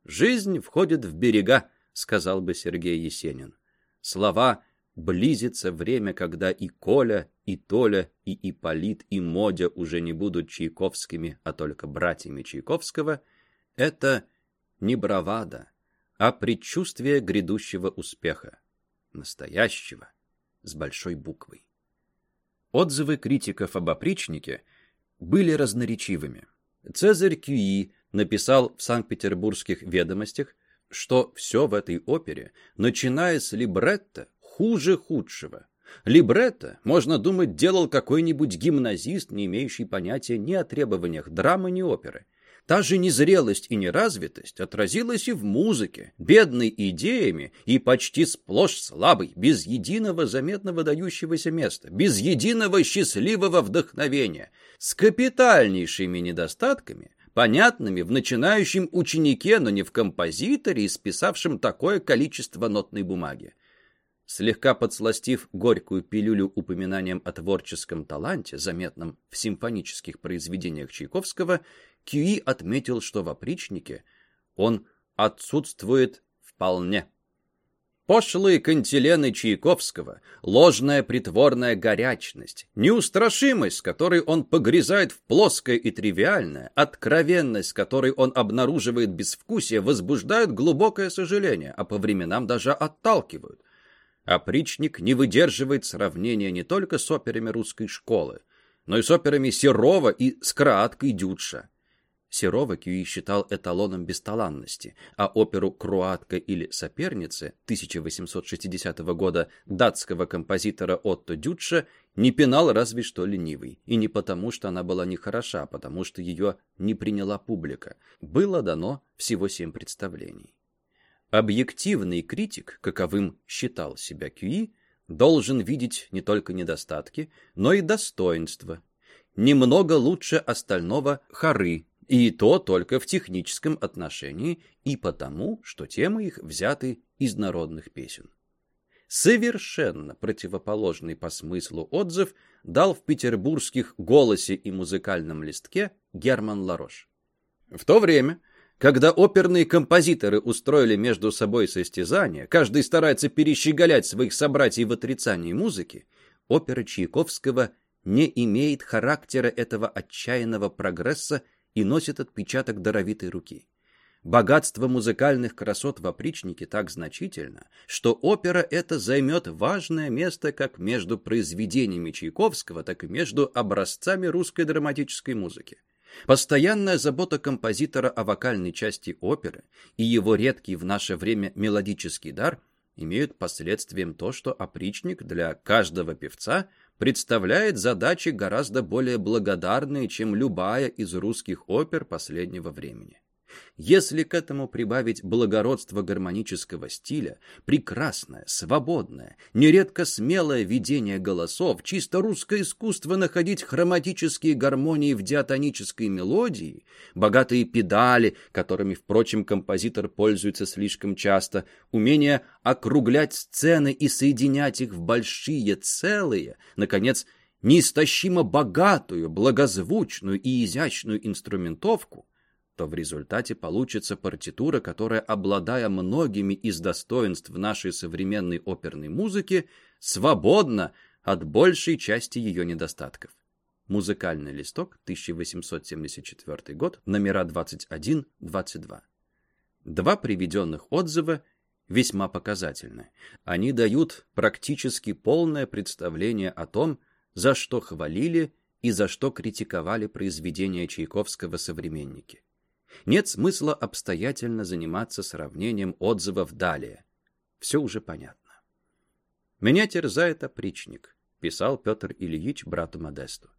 «Жизнь входит в берега», — сказал бы Сергей Есенин. Слова «близится время, когда и Коля, и Толя, и Иполит, и Модя уже не будут чайковскими, а только братьями Чайковского» — это не бравада, а предчувствие грядущего успеха. Настоящего, с большой буквой. Отзывы критиков об опричнике были разноречивыми. Цезарь Кюи написал в Санкт-Петербургских ведомостях, что все в этой опере, начиная с либретто, хуже худшего. Либретто, можно думать, делал какой-нибудь гимназист, не имеющий понятия ни о требованиях драмы, ни оперы. Та же незрелость и неразвитость отразилась и в музыке, бедной идеями и почти сплошь слабой, без единого заметного дающегося места, без единого счастливого вдохновения, с капитальнейшими недостатками, понятными в начинающем ученике, но не в композиторе, исписавшем такое количество нотной бумаги. Слегка подсластив горькую пилюлю упоминанием о творческом таланте, заметном в симфонических произведениях Чайковского, Кьюи отметил, что в опричнике он отсутствует вполне. Пошлые кантилены Чайковского, ложная притворная горячность, неустрашимость, которой он погрязает в плоское и тривиальное, откровенность, которой он обнаруживает безвкусие, возбуждают глубокое сожаление, а по временам даже отталкивают. Опричник не выдерживает сравнения не только с операми русской школы, но и с операми Серова и с Крааткой Дюдша. Серова Кьюи считал эталоном бесталанности, а оперу «Круатка» или «Соперницы» 1860 года датского композитора Отто Дютша не пинал разве что ленивый. И не потому, что она была нехороша, а потому что ее не приняла публика. Было дано всего семь представлений. Объективный критик, каковым считал себя Кьюи, должен видеть не только недостатки, но и достоинства. Немного лучше остального хоры и то только в техническом отношении и потому, что темы их взяты из народных песен. Совершенно противоположный по смыслу отзыв дал в петербургских «Голосе» и «Музыкальном листке» Герман Ларош. В то время, когда оперные композиторы устроили между собой состязания, каждый старается перещеголять своих собратьев в отрицании музыки, опера Чайковского не имеет характера этого отчаянного прогресса и носит отпечаток даровитой руки. Богатство музыкальных красот в опричнике так значительно, что опера эта займет важное место как между произведениями Чайковского, так и между образцами русской драматической музыки. Постоянная забота композитора о вокальной части оперы и его редкий в наше время мелодический дар имеют последствием то, что опричник для каждого певца представляет задачи гораздо более благодарные, чем любая из русских опер последнего времени. Если к этому прибавить благородство гармонического стиля, прекрасное, свободное, нередко смелое видение голосов, чисто русское искусство находить хроматические гармонии в диатонической мелодии, богатые педали, которыми, впрочем, композитор пользуется слишком часто, умение округлять сцены и соединять их в большие целые, наконец, неистощимо богатую, благозвучную и изящную инструментовку, то в результате получится партитура, которая, обладая многими из достоинств нашей современной оперной музыки, свободна от большей части ее недостатков. Музыкальный листок, 1874 год, номера 21-22. Два приведенных отзыва весьма показательны. Они дают практически полное представление о том, за что хвалили и за что критиковали произведения Чайковского современники. Нет смысла обстоятельно заниматься сравнением отзывов далее. Все уже понятно. «Меня терзает опричник», — писал Петр Ильич брату Модесту.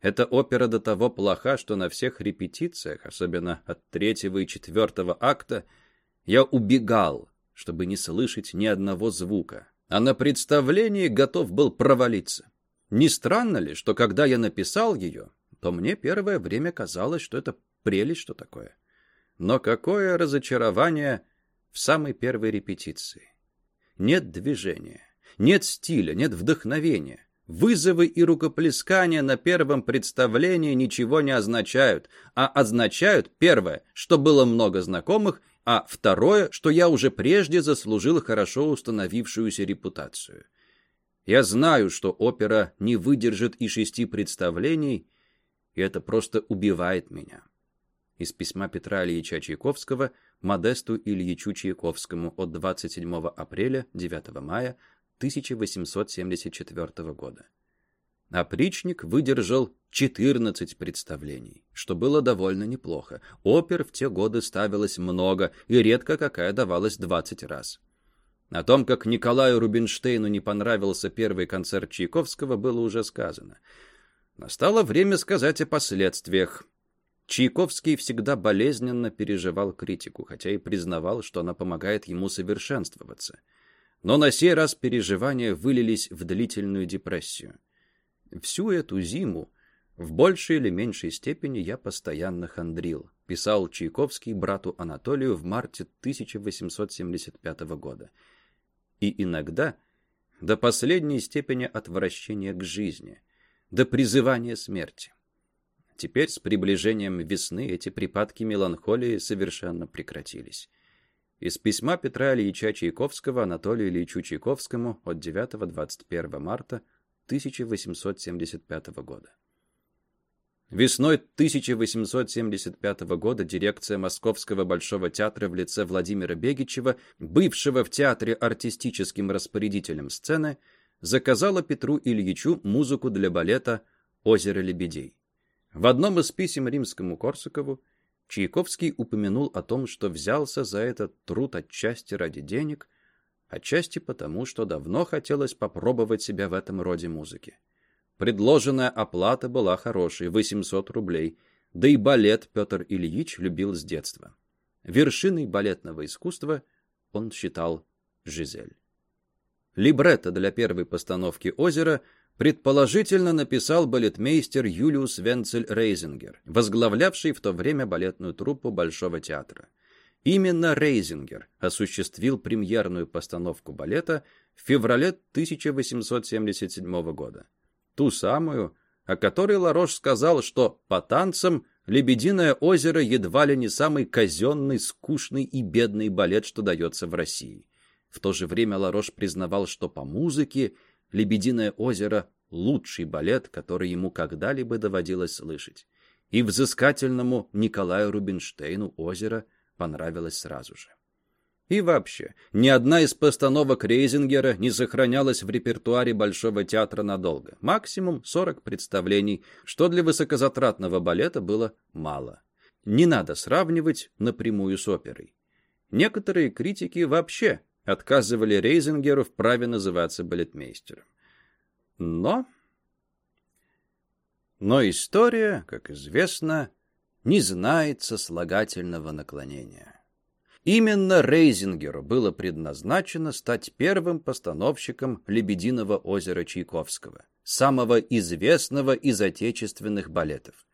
Эта опера до того плоха, что на всех репетициях, особенно от третьего и четвертого акта, я убегал, чтобы не слышать ни одного звука, а на представлении готов был провалиться. Не странно ли, что когда я написал ее, то мне первое время казалось, что это Прелесть что такое. Но какое разочарование в самой первой репетиции. Нет движения, нет стиля, нет вдохновения. Вызовы и рукоплескания на первом представлении ничего не означают, а означают, первое, что было много знакомых, а второе, что я уже прежде заслужил хорошо установившуюся репутацию. Я знаю, что опера не выдержит и шести представлений, и это просто убивает меня из письма Петра Ильича Чайковского Модесту Ильичу Чайковскому от 27 апреля 9 мая 1874 года. Опричник выдержал 14 представлений, что было довольно неплохо. Опер в те годы ставилось много, и редко какая давалась 20 раз. О том, как Николаю Рубинштейну не понравился первый концерт Чайковского, было уже сказано. Настало время сказать о последствиях. Чайковский всегда болезненно переживал критику, хотя и признавал, что она помогает ему совершенствоваться. Но на сей раз переживания вылились в длительную депрессию. Всю эту зиму в большей или меньшей степени я постоянно хандрил, писал Чайковский брату Анатолию в марте 1875 года. И иногда до последней степени отвращения к жизни, до призывания смерти. Теперь с приближением весны эти припадки меланхолии совершенно прекратились. Из письма Петра Ильича Чайковского Анатолию Ильичу Чайковскому от 9-21 марта 1875 года. Весной 1875 года дирекция Московского Большого театра в лице Владимира Бегичева, бывшего в театре артистическим распорядителем сцены, заказала Петру Ильичу музыку для балета «Озеро лебедей». В одном из писем римскому Корсакову Чайковский упомянул о том, что взялся за этот труд отчасти ради денег, отчасти потому, что давно хотелось попробовать себя в этом роде музыки. Предложенная оплата была хорошей – 800 рублей, да и балет Петр Ильич любил с детства. Вершиной балетного искусства он считал Жизель. Либретто для первой постановки «Озера» предположительно написал балетмейстер Юлиус Венцель Рейзингер, возглавлявший в то время балетную труппу Большого театра. Именно Рейзингер осуществил премьерную постановку балета в феврале 1877 года. Ту самую, о которой Ларош сказал, что по танцам «Лебединое озеро» едва ли не самый казенный, скучный и бедный балет, что дается в России. В то же время Ларош признавал, что по музыке «Лебединое озеро» — лучший балет, который ему когда-либо доводилось слышать. И взыскательному Николаю Рубинштейну «Озеро» понравилось сразу же. И вообще, ни одна из постановок Рейзингера не сохранялась в репертуаре Большого театра надолго. Максимум 40 представлений, что для высокозатратного балета было мало. Не надо сравнивать напрямую с оперой. Некоторые критики вообще отказывали Рейзингеру в праве называться балетмейстером. Но... Но история, как известно, не знает сослагательного наклонения. Именно Рейзингеру было предназначено стать первым постановщиком «Лебединого озера» Чайковского, самого известного из отечественных балетов.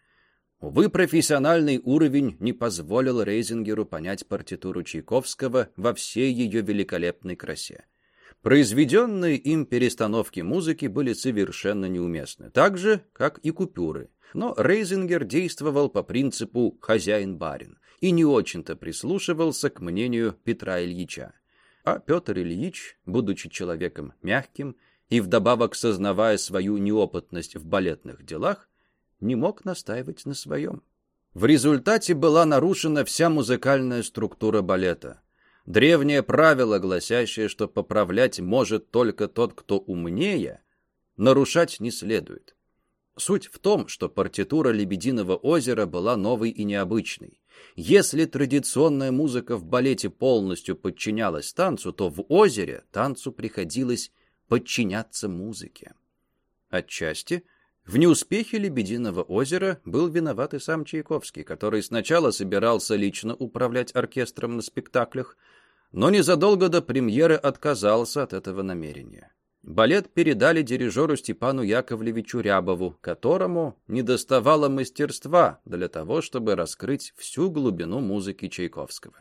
Увы, профессиональный уровень не позволил Рейзингеру понять партитуру Чайковского во всей ее великолепной красе. Произведенные им перестановки музыки были совершенно неуместны, так же, как и купюры. Но Рейзингер действовал по принципу «хозяин-барин» и не очень-то прислушивался к мнению Петра Ильича. А Петр Ильич, будучи человеком мягким и вдобавок сознавая свою неопытность в балетных делах, не мог настаивать на своем. В результате была нарушена вся музыкальная структура балета. Древнее правило, гласящее, что поправлять может только тот, кто умнее, нарушать не следует. Суть в том, что партитура «Лебединого озера» была новой и необычной. Если традиционная музыка в балете полностью подчинялась танцу, то в озере танцу приходилось подчиняться музыке. Отчасти – в неуспехе «Лебединого озера» был виноват и сам Чайковский, который сначала собирался лично управлять оркестром на спектаклях, но незадолго до премьеры отказался от этого намерения. Балет передали дирижеру Степану Яковлевичу Рябову, которому недоставало мастерства для того, чтобы раскрыть всю глубину музыки Чайковского.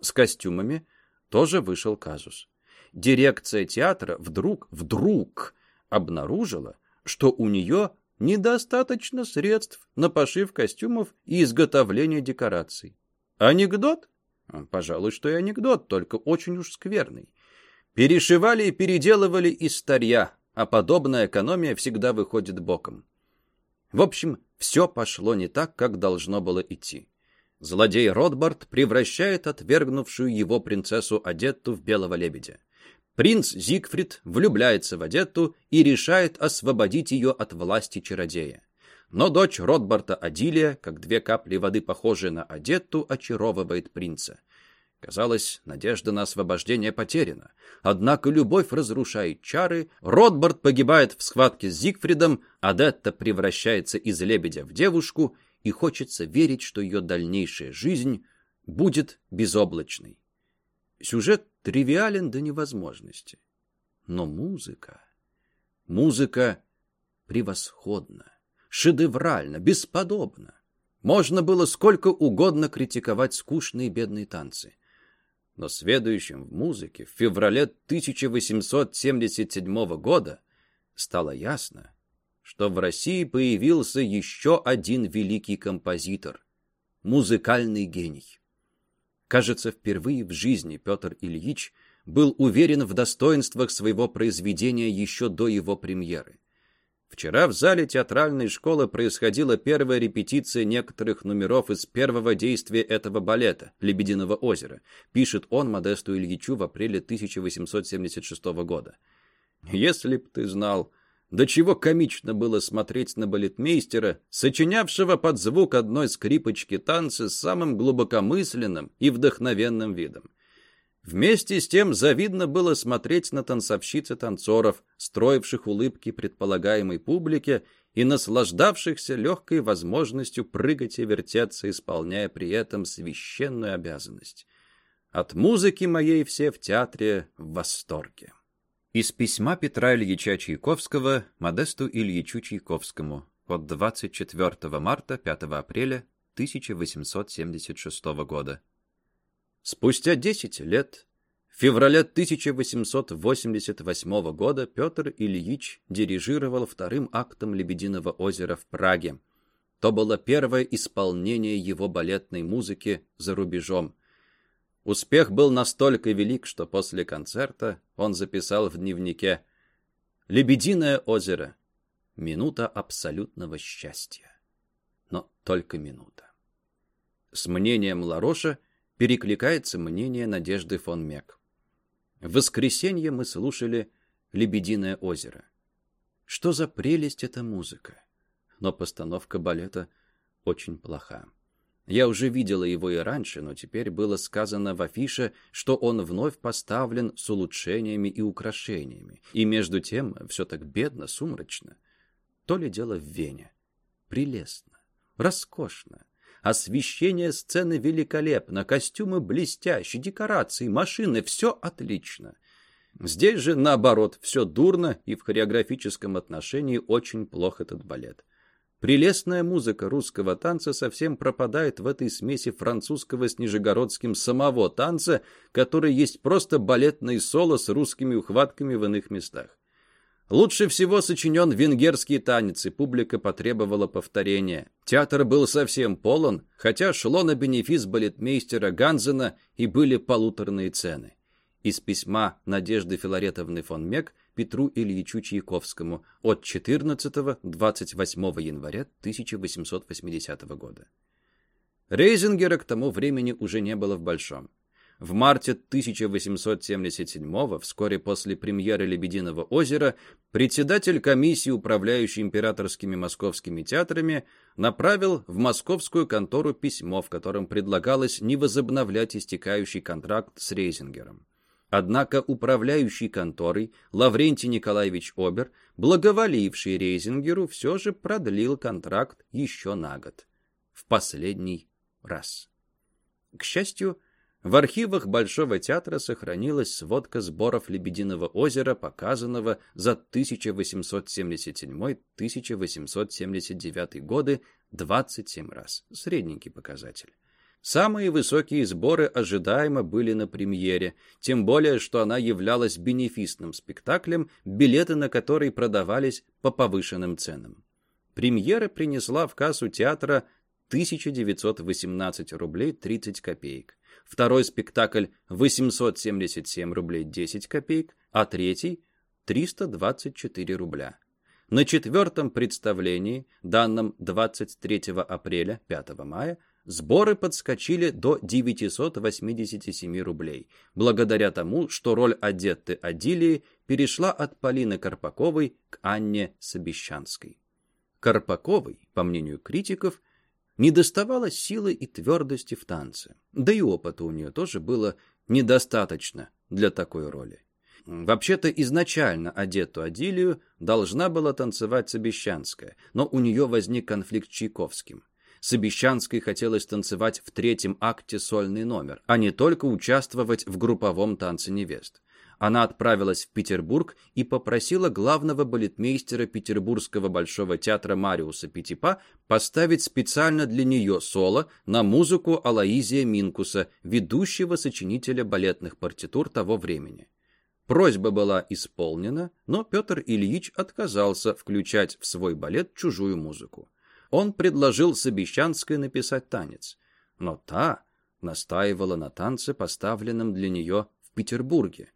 С костюмами тоже вышел казус. Дирекция театра вдруг, вдруг обнаружила, что у нее недостаточно средств на пошив костюмов и изготовление декораций. Анекдот? Пожалуй, что и анекдот, только очень уж скверный. Перешивали и переделывали из старья, а подобная экономия всегда выходит боком. В общем, все пошло не так, как должно было идти. Злодей Ротбард превращает отвергнувшую его принцессу Адетту в белого лебедя. Принц Зигфрид влюбляется в Адетту и решает освободить ее от власти чародея. Но дочь Ротбарта Адилия, как две капли воды, похожие на Адетту, очаровывает принца. Казалось, надежда на освобождение потеряна. Однако любовь разрушает чары, Ротбард погибает в схватке с Зигфридом, Адетта превращается из лебедя в девушку, и хочется верить, что ее дальнейшая жизнь будет безоблачной. Сюжет тривиален до невозможности. Но музыка... Музыка превосходна, шедевральна, бесподобна. Можно было сколько угодно критиковать скучные бедные танцы. Но следующим в музыке в феврале 1877 года стало ясно, что в России появился еще один великий композитор — музыкальный гений. Кажется, впервые в жизни Петр Ильич был уверен в достоинствах своего произведения еще до его премьеры. Вчера в зале театральной школы происходила первая репетиция некоторых номеров из первого действия этого балета «Лебединого озера», пишет он Модесту Ильичу в апреле 1876 года. «Если б ты знал, до чего комично было смотреть на балетмейстера, сочинявшего под звук одной скрипочки танцы с самым глубокомысленным и вдохновенным видом. Вместе с тем завидно было смотреть на танцовщиц и танцоров, строивших улыбки предполагаемой публике и наслаждавшихся легкой возможностью прыгать и вертеться, исполняя при этом священную обязанность. От музыки моей все в театре в восторге. Из письма Петра Ильича Чайковского Модесту Ильичу Чайковскому от 24 марта 5 апреля 1876 года. Спустя 10 лет, в феврале 1888 года, Петр Ильич дирижировал вторым актом «Лебединого озера» в Праге. То было первое исполнение его балетной музыки за рубежом. Успех был настолько велик, что после концерта он записал в дневнике «Лебединое озеро. Минута абсолютного счастья». Но только минута. С мнением Лароша перекликается мнение Надежды фон Мек. В воскресенье мы слушали «Лебединое озеро». Что за прелесть эта музыка? Но постановка балета очень плоха. Я уже видела его и раньше, но теперь было сказано в афише, что он вновь поставлен с улучшениями и украшениями. И между тем все так бедно, сумрачно. То ли дело в Вене. Прелестно, роскошно. Освещение сцены великолепно, костюмы блестящие, декорации, машины — все отлично. Здесь же, наоборот, все дурно, и в хореографическом отношении очень плох этот балет. Прелестная музыка русского танца совсем пропадает в этой смеси французского с нижегородским самого танца, который есть просто балетный соло с русскими ухватками в иных местах. Лучше всего сочинен венгерский танец, и публика потребовала повторения. Театр был совсем полон, хотя шло на бенефис балетмейстера Ганзена и были полуторные цены. Из письма Надежды Филаретовны фон Мек Петру Ильичу Чайковскому от 14-28 января 1880 года. Рейзингера к тому времени уже не было в Большом. В марте 1877 вскоре после премьеры «Лебединого озера», председатель комиссии, управляющей императорскими московскими театрами, направил в московскую контору письмо, в котором предлагалось не возобновлять истекающий контракт с Рейзингером. Однако управляющий конторой Лаврентий Николаевич Обер, благоволивший Рейзингеру, все же продлил контракт еще на год. В последний раз. К счастью, в архивах Большого театра сохранилась сводка сборов «Лебединого озера», показанного за 1877-1879 годы 27 раз. Средненький показатель. Самые высокие сборы ожидаемо были на премьере, тем более, что она являлась бенефисным спектаклем, билеты на который продавались по повышенным ценам. Премьера принесла в кассу театра 1918 рублей 30 копеек. Второй спектакль 877 рублей 10 копеек, а третий 324 рубля. На четвертом представлении, данном 23 апреля 5 мая, Сборы подскочили до 987 рублей, благодаря тому, что роль Одетты Адилии перешла от Полины Карпаковой к Анне Собещанской. Карпаковой, по мнению критиков, не доставало силы и твердости в танце, да и опыта у нее тоже было недостаточно для такой роли. Вообще-то изначально Одетту Адилию должна была танцевать Собещанская, но у нее возник конфликт с Чайковским. Собещанской хотелось танцевать в третьем акте сольный номер, а не только участвовать в групповом танце невест. Она отправилась в Петербург и попросила главного балетмейстера Петербургского Большого театра Мариуса Пятипа поставить специально для нее соло на музыку Алаизия Минкуса, ведущего сочинителя балетных партитур того времени. Просьба была исполнена, но Петр Ильич отказался включать в свой балет чужую музыку он предложил Собещанской написать танец, но та настаивала на танце, поставленном для нее в Петербурге.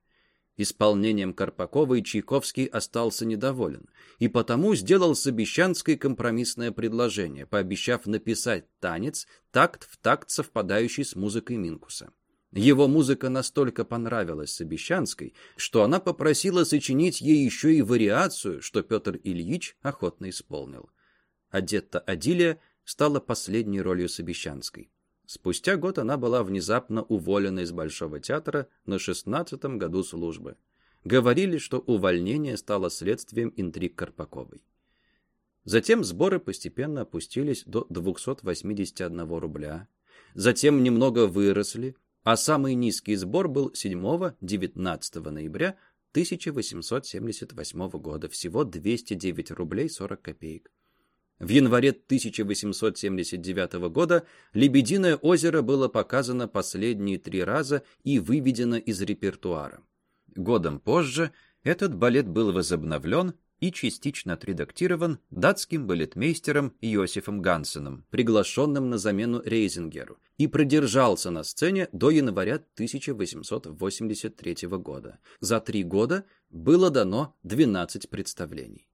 Исполнением Карпаковой Чайковский остался недоволен, и потому сделал Собещанской компромиссное предложение, пообещав написать танец такт в такт совпадающий с музыкой Минкуса. Его музыка настолько понравилась Собещанской, что она попросила сочинить ей еще и вариацию, что Петр Ильич охотно исполнил. Одетта Адилия стала последней ролью Собещанской. Спустя год она была внезапно уволена из Большого театра на шестнадцатом году службы. Говорили, что увольнение стало следствием интриг Карпаковой. Затем сборы постепенно опустились до 281 рубля. Затем немного выросли, а самый низкий сбор был 7-19 ноября 1878 года, всего 209 рублей 40 копеек. В январе 1879 года «Лебединое озеро» было показано последние три раза и выведено из репертуара. Годом позже этот балет был возобновлен и частично отредактирован датским балетмейстером Йосифом Гансеном, приглашенным на замену Рейзингеру, и продержался на сцене до января 1883 года. За три года было дано 12 представлений.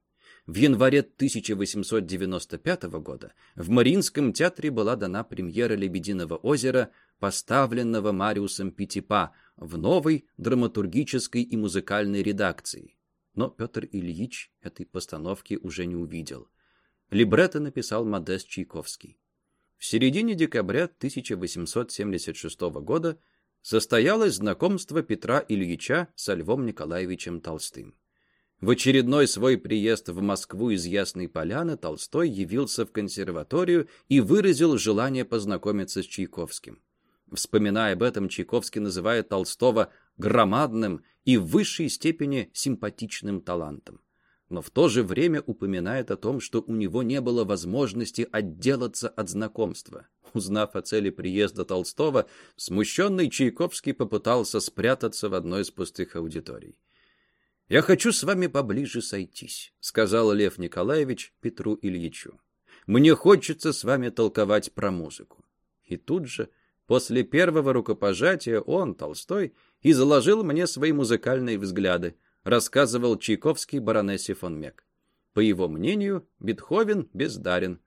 В январе 1895 года в Мариинском театре была дана премьера «Лебединого озера», поставленного Мариусом Пятипа в новой драматургической и музыкальной редакции. Но Петр Ильич этой постановки уже не увидел. Либретто написал Модест Чайковский. В середине декабря 1876 года состоялось знакомство Петра Ильича со Львом Николаевичем Толстым. В очередной свой приезд в Москву из Ясной Поляны Толстой явился в консерваторию и выразил желание познакомиться с Чайковским. Вспоминая об этом, Чайковский называет Толстого громадным и в высшей степени симпатичным талантом. Но в то же время упоминает о том, что у него не было возможности отделаться от знакомства. Узнав о цели приезда Толстого, смущенный Чайковский попытался спрятаться в одной из пустых аудиторий. «Я хочу с вами поближе сойтись», — сказал Лев Николаевич Петру Ильичу. «Мне хочется с вами толковать про музыку». И тут же, после первого рукопожатия, он, Толстой, изложил мне свои музыкальные взгляды, рассказывал Чайковский баронессе фон Мек. По его мнению, Бетховен бездарен,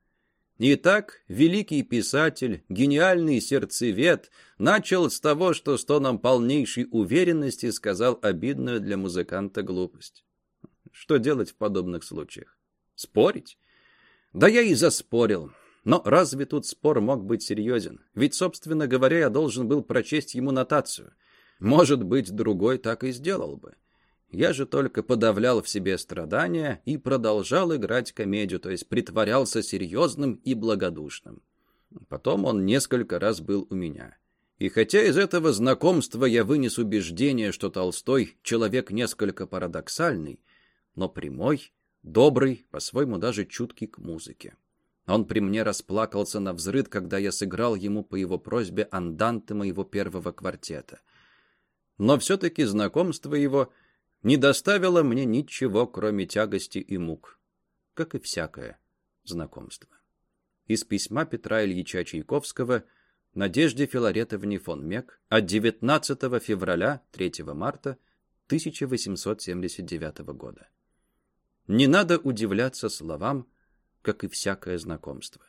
Итак, великий писатель, гениальный сердцевед, начал с того, что с тоном полнейшей уверенности сказал обидную для музыканта глупость. Что делать в подобных случаях? Спорить? Да я и заспорил. Но разве тут спор мог быть серьезен? Ведь, собственно говоря, я должен был прочесть ему нотацию. Может быть, другой так и сделал бы. Я же только подавлял в себе страдания и продолжал играть комедию, то есть притворялся серьезным и благодушным. Потом он несколько раз был у меня. И хотя из этого знакомства я вынес убеждение, что Толстой — человек несколько парадоксальный, но прямой, добрый, по-своему даже чуткий к музыке. Он при мне расплакался на взрыд, когда я сыграл ему по его просьбе анданты моего первого квартета. Но все-таки знакомство его — не доставило мне ничего, кроме тягости и мук, как и всякое знакомство. Из письма Петра Ильича Чайковского Надежде Филаретовне фон Мек от 19 февраля 3 марта 1879 года. Не надо удивляться словам, как и всякое знакомство.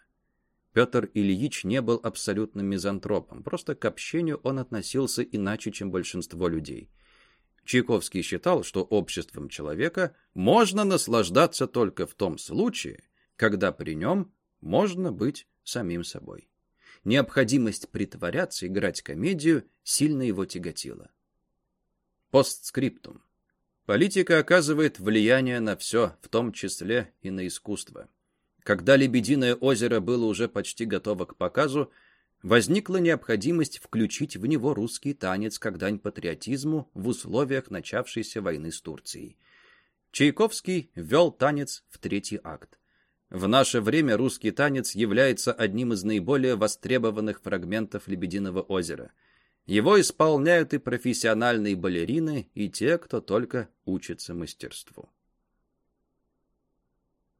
Петр Ильич не был абсолютным мизантропом, просто к общению он относился иначе, чем большинство людей – Чайковский считал, что обществом человека можно наслаждаться только в том случае, когда при нем можно быть самим собой. Необходимость притворяться, играть комедию сильно его тяготила. Постскриптум. Политика оказывает влияние на все, в том числе и на искусство. Когда «Лебединое озеро» было уже почти готово к показу, возникла необходимость включить в него русский танец как дань патриотизму в условиях начавшейся войны с Турцией. Чайковский ввел танец в третий акт. В наше время русский танец является одним из наиболее востребованных фрагментов «Лебединого озера». Его исполняют и профессиональные балерины, и те, кто только учится мастерству.